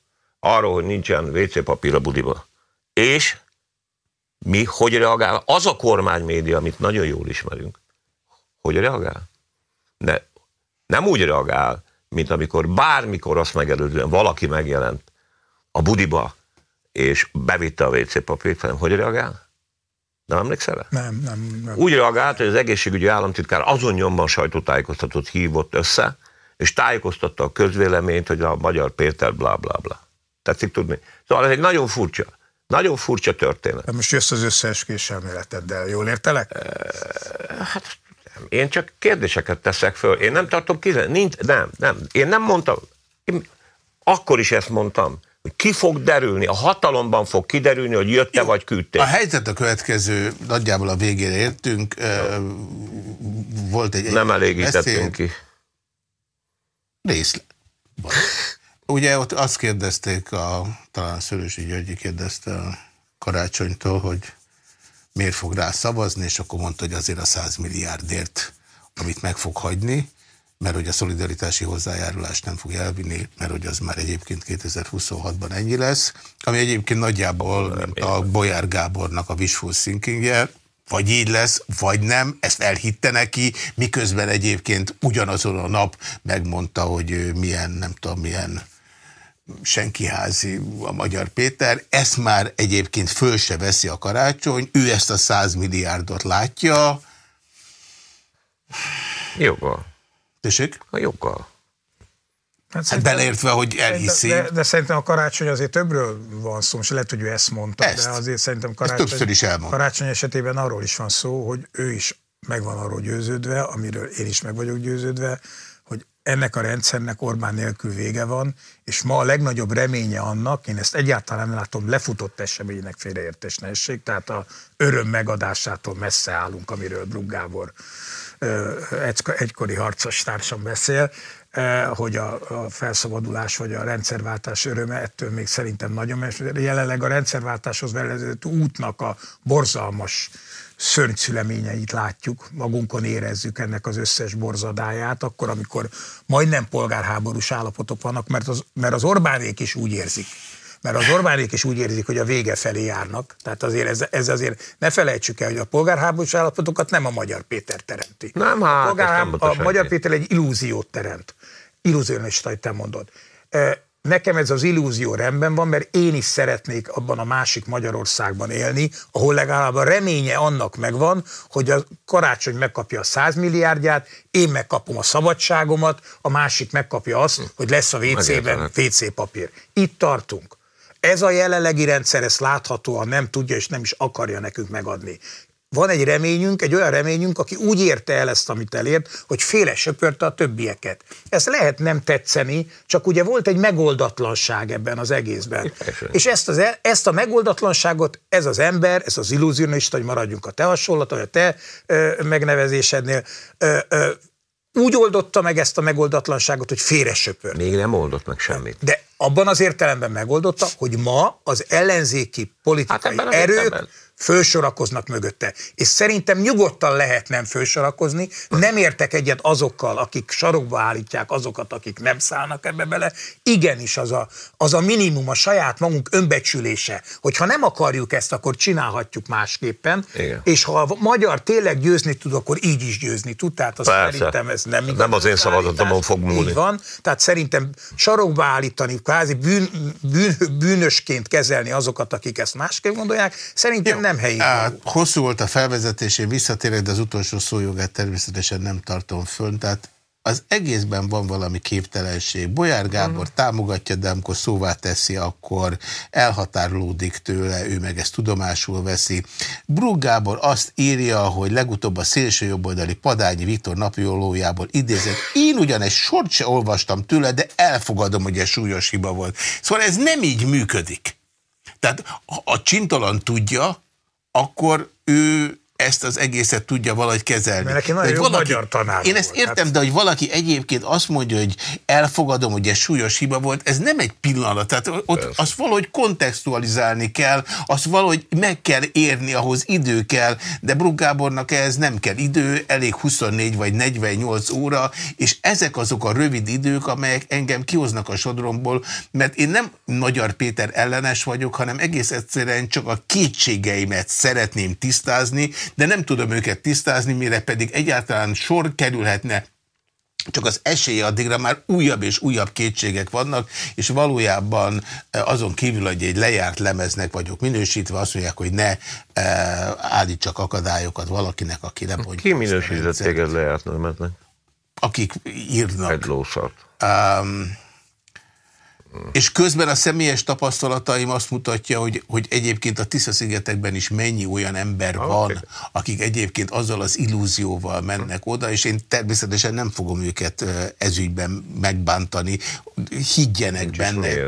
arról, hogy nincsen WC papír a budiba. És mi hogy reagál? Az a kormánymédia, amit nagyon jól ismerünk, hogy reagál? De nem úgy reagál, mint amikor bármikor azt megelőzően valaki megjelent a budiba, és bevitte a WC papírt, hanem hogy reagál? Nem emlékszel -e? Nem, nem, nem. Úgy reagált, hogy az egészségügyi államtitkár azon nyomban sajtótájékoztatót hívott össze, és tájékoztatta a közvéleményt, hogy a magyar Péter blá blá blá. Tetszik tudni? Szóval ez egy nagyon furcsa, nagyon furcsa történet. De most jössz az összeeskés elméleteddel, jól értelek? Hát én csak kérdéseket teszek föl. Én nem tartom ki, nincs, nem, nem. Én nem mondtam, én akkor is ezt mondtam, hogy ki fog derülni, a hatalomban fog kiderülni, hogy jött-e vagy küldték. A helyzet a következő, nagyjából a végére értünk, Jó. volt egy... Nem elégítettünk ki. Részlet. Ugye ott azt kérdezték, a, talán Szörösi Györgyi kérdezte a karácsonytól, hogy miért fog rá szavazni, és akkor mondta, hogy azért a 100 milliárdért, amit meg fog hagyni, mert hogy a szolidaritási hozzájárulást nem fog elvinni, mert hogy az már egyébként 2026-ban ennyi lesz, ami egyébként nagyjából, mint a Bolyár Gábornak a wishful thinkingje, vagy így lesz, vagy nem, ezt elhitte neki, miközben egyébként ugyanazon a nap megmondta, hogy milyen, nem tudom, milyen senkiházi a Magyar Péter, ezt már egyébként föl se veszi a karácsony, ő ezt a 100 milliárdot látja. Joggal. Tessék? A joggal. Hát, hát beleértve, hogy elhiszi. De, de, de szerintem a karácsony azért többről van szó, és lehet, hogy ő ezt mondta, ezt. de azért szerintem karácsony, is karácsony esetében arról is van szó, hogy ő is meg van arról győződve, amiről én is meg vagyok győződve, ennek a rendszernek Orbán nélkül vége van, és ma a legnagyobb reménye annak, én ezt egyáltalán nem látom lefutott eseménynek félreértés nehézség, tehát a öröm megadásától messze állunk, amiről Brug Gábor harcos társam beszél, hogy a, a felszabadulás vagy a rendszerváltás öröme, ettől még szerintem nagyon, mert jelenleg a rendszerváltáshoz vezető útnak a borzalmas szörnyszüleményeit látjuk, magunkon érezzük ennek az összes borzadáját, akkor, amikor majdnem polgárháborús állapotok vannak, mert az, mert az Orbánék is úgy érzik, mert az Orbánék is úgy érzik, hogy a vége felé járnak. Tehát azért ez, ez azért ne felejtsük el, hogy a polgárháborús állapotokat nem a Magyar Péter teremti. Nem, hát, a, polgárháb- a Magyar Péter egy illúziót teremt. Illúzionista, hogy te mondod nekem ez az illúzió rendben van, mert én is szeretnék abban a másik Magyarországban élni, ahol legalább a reménye annak megvan, hogy a karácsony megkapja a 100 milliárdját, én megkapom a szabadságomat, a másik megkapja azt, hogy lesz a WC-ben WC papír. Itt tartunk. Ez a jelenlegi rendszer ezt láthatóan nem tudja és nem is akarja nekünk megadni. Van egy reményünk, egy olyan reményünk, aki úgy érte el ezt, amit elért, hogy féle söpörte a többieket. Ezt lehet nem tetszeni, csak ugye volt egy megoldatlanság ebben az egészben. Persze. És ezt, az, e- ezt a megoldatlanságot ez az ember, ez az illúzionista, hogy maradjunk a te hasonlat, vagy a te ö, megnevezésednél, ö, ö, úgy oldotta meg ezt a megoldatlanságot, hogy félre söpör. Még nem oldott meg semmit. De abban az értelemben megoldotta, hogy ma az ellenzéki politikai hát erők fölsorakoznak mögötte. És szerintem nyugodtan lehet nem fölsorakozni, nem értek egyet azokkal, akik sarokba állítják azokat, akik nem szállnak ebbe bele. Igenis, az a, az a minimum, a saját magunk önbecsülése, hogyha nem akarjuk ezt, akkor csinálhatjuk másképpen, Igen. és ha a magyar tényleg győzni tud, akkor így is győzni tud, tehát azt Persze. szerintem ez nem igaz. Nem az én szavazatomon fog múlni. Így van, tehát szerintem sarokba állítani, kvázi bűn, bűn, bűnösként kezelni azokat, akik ezt másképp gondolják, szerintem Jó nem helyi. Á, hosszú volt a felvezetés, én visszatérek, de az utolsó szójogát természetesen nem tartom föl, tehát az egészben van valami képtelenség. Bolyár Gábor hmm. támogatja, de amikor szóvá teszi, akkor elhatárolódik tőle, ő meg ezt tudomásul veszi. Brug Gábor azt írja, hogy legutóbb a szélső jobboldali Padányi Viktor napjólójából idézett. Én ugyan egy sort se olvastam tőle, de elfogadom, hogy ez súlyos hiba volt. Szóval ez nem így működik. Tehát a csintalan tudja, akkor ő ezt az egészet tudja valahogy kezelni. Mert neki nagyon jó valaki, magyar tanár Én ezt volt, értem, hát... de hogy valaki egyébként azt mondja, hogy elfogadom, hogy ez súlyos hiba volt, ez nem egy pillanat. Tehát ott Persze. azt valahogy kontextualizálni kell, azt valahogy meg kell érni, ahhoz idő kell, de Brug Gábornak ez nem kell idő, elég 24 vagy 48 óra, és ezek azok a rövid idők, amelyek engem kihoznak a sodromból, mert én nem Magyar Péter ellenes vagyok, hanem egész egyszerűen csak a kétségeimet szeretném tisztázni, de nem tudom őket tisztázni, mire pedig egyáltalán sor kerülhetne csak az esélye addigra már újabb és újabb kétségek vannak, és valójában eh, azon kívül, hogy egy lejárt lemeznek vagyok minősítve, azt mondják, hogy ne eh, állítsak akadályokat valakinek, aki nem mondja. Ki minősített téged lejárt lemeznek? Akik írnak. Egy. Um, és közben a személyes tapasztalataim azt mutatja, hogy, hogy egyébként a Tisza-szigetekben is mennyi olyan ember ah, van, okay. akik egyébként azzal az illúzióval mennek oda, és én természetesen nem fogom őket ezügyben megbántani, higgyenek Nincs benne.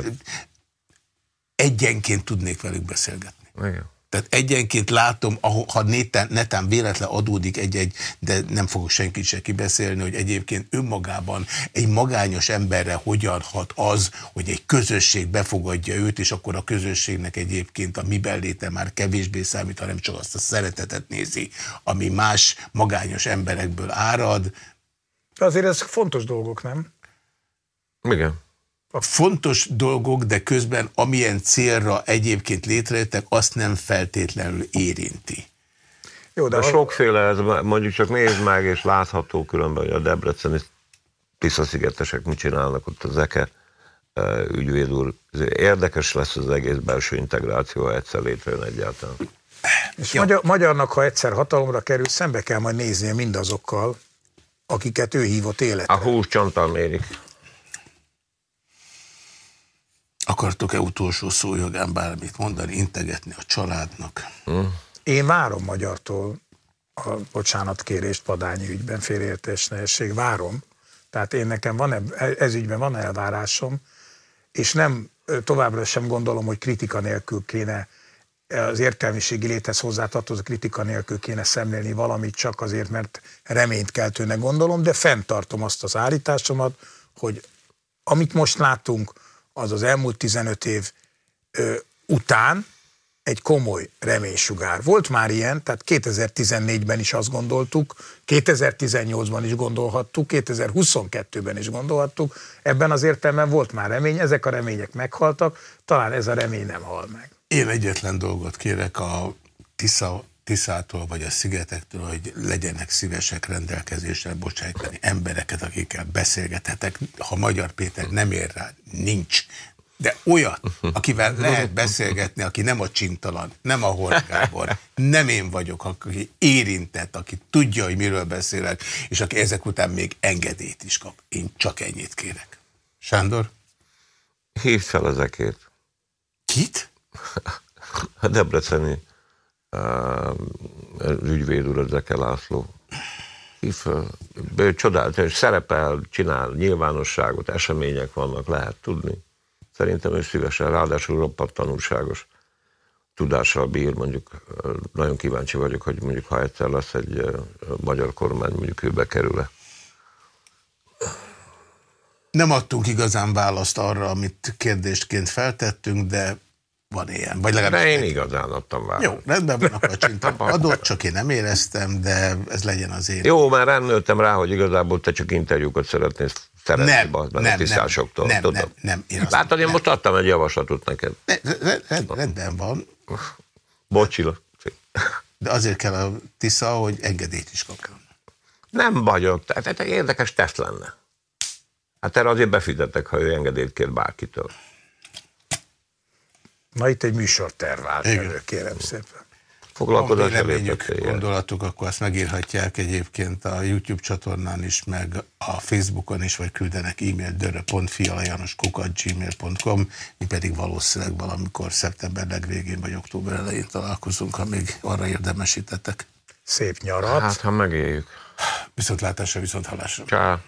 Egyenként tudnék velük beszélgetni. Igen. Tehát egyenként látom, ha neten, netán véletlen adódik egy-egy, de nem fogok senkit se kibeszélni, hogy egyébként önmagában egy magányos emberre hogyan hat az, hogy egy közösség befogadja őt, és akkor a közösségnek egyébként a mi belléte már kevésbé számít, hanem csak azt a szeretetet nézi, ami más magányos emberekből árad. De azért ez fontos dolgok, nem? Igen a fontos dolgok, de közben amilyen célra egyébként létrejöttek, azt nem feltétlenül érinti. Jó, de, de a... sokféle, ez mondjuk csak nézd meg, és látható különben, hogy a Debreceni Tisza-szigetesek mit csinálnak ott az EKE ügyvéd úr. Érdekes lesz az egész belső integráció, ha egyszer létrejön egyáltalán. És magyar, magyarnak, ha egyszer hatalomra kerül, szembe kell majd néznie mindazokkal, akiket ő hívott életre. A hús csontal mérik. Akartok-e utolsó szójogán bármit mondani, integetni a családnak? Hmm. Én várom magyartól a bocsánatkérést Padányi ügyben, félreértésnehesség, várom. Tehát én nekem van, ez ügyben van elvárásom, és nem továbbra sem gondolom, hogy kritika nélkül kéne az értelmiségi léthez hozzátartozó kritika nélkül kéne szemlélni valamit csak azért, mert reményt keltőnek gondolom, de fenntartom azt az állításomat, hogy amit most látunk, az az elmúlt 15 év ö, után egy komoly reménysugár. Volt már ilyen, tehát 2014-ben is azt gondoltuk, 2018-ban is gondolhattuk, 2022-ben is gondolhattuk, ebben az értelemben volt már remény, ezek a remények meghaltak, talán ez a remény nem hal meg. Én egyetlen dolgot kérek a Tisza, Tiszától vagy a szigetektől, hogy legyenek szívesek rendelkezésre bocsájtani embereket, akikkel beszélgethetek. Ha Magyar Péter nem ér rá, nincs. De olyat, akivel lehet beszélgetni, aki nem a csintalan, nem a Horgábor, nem én vagyok, aki érintett, aki tudja, hogy miről beszélek, és aki ezek után még engedélyt is kap. Én csak ennyit kérek. Sándor? Hívd fel ezekért. Kit? A Debreceni ügyvéd úr, Zeke László. Hív föl, csodálatos, szerepel, csinál nyilvánosságot, események vannak, lehet tudni. Szerintem ő szívesen, ráadásul roppant tanulságos tudással bír, mondjuk nagyon kíváncsi vagyok, hogy mondjuk ha egyszer lesz egy magyar kormány, mondjuk ő bekerül-e. Nem adtunk igazán választ arra, amit kérdésként feltettünk, de van ilyen. Vagy legalábbis de én egy... igazán adtam választ. Jó, rendben van, a adott, csak én nem éreztem, de ez legyen az én. Jó, már rám rá, hogy igazából te csak interjúkat szeretnél szeretni nem, nem, a tisztásoktól. Nem, nem, nem, nem. Én Látod, én most adtam egy javaslatot neked. Ne, rend, rendben van. Bocsila. De azért kell a tisza, hogy engedélyt is kapjon. Nem vagyok. Tehát érdekes teszt lenne. Hát erre azért befizetek, ha ő engedélyt kér bárkitől. Na itt egy műsorterv áll elő, kérem szépen. Foglalkozás ha véleményük, gondolatuk, akkor azt megírhatják egyébként a YouTube csatornán is, meg a Facebookon is, vagy küldenek e-mail dörö.fialajanoskukat.gmail.com mi pedig valószínűleg valamikor szeptember legvégén vagy október elején találkozunk, ha még arra érdemesítettek. Szép nyarat. Hát, ha megéljük. Viszontlátásra, viszont hallásra. Csá.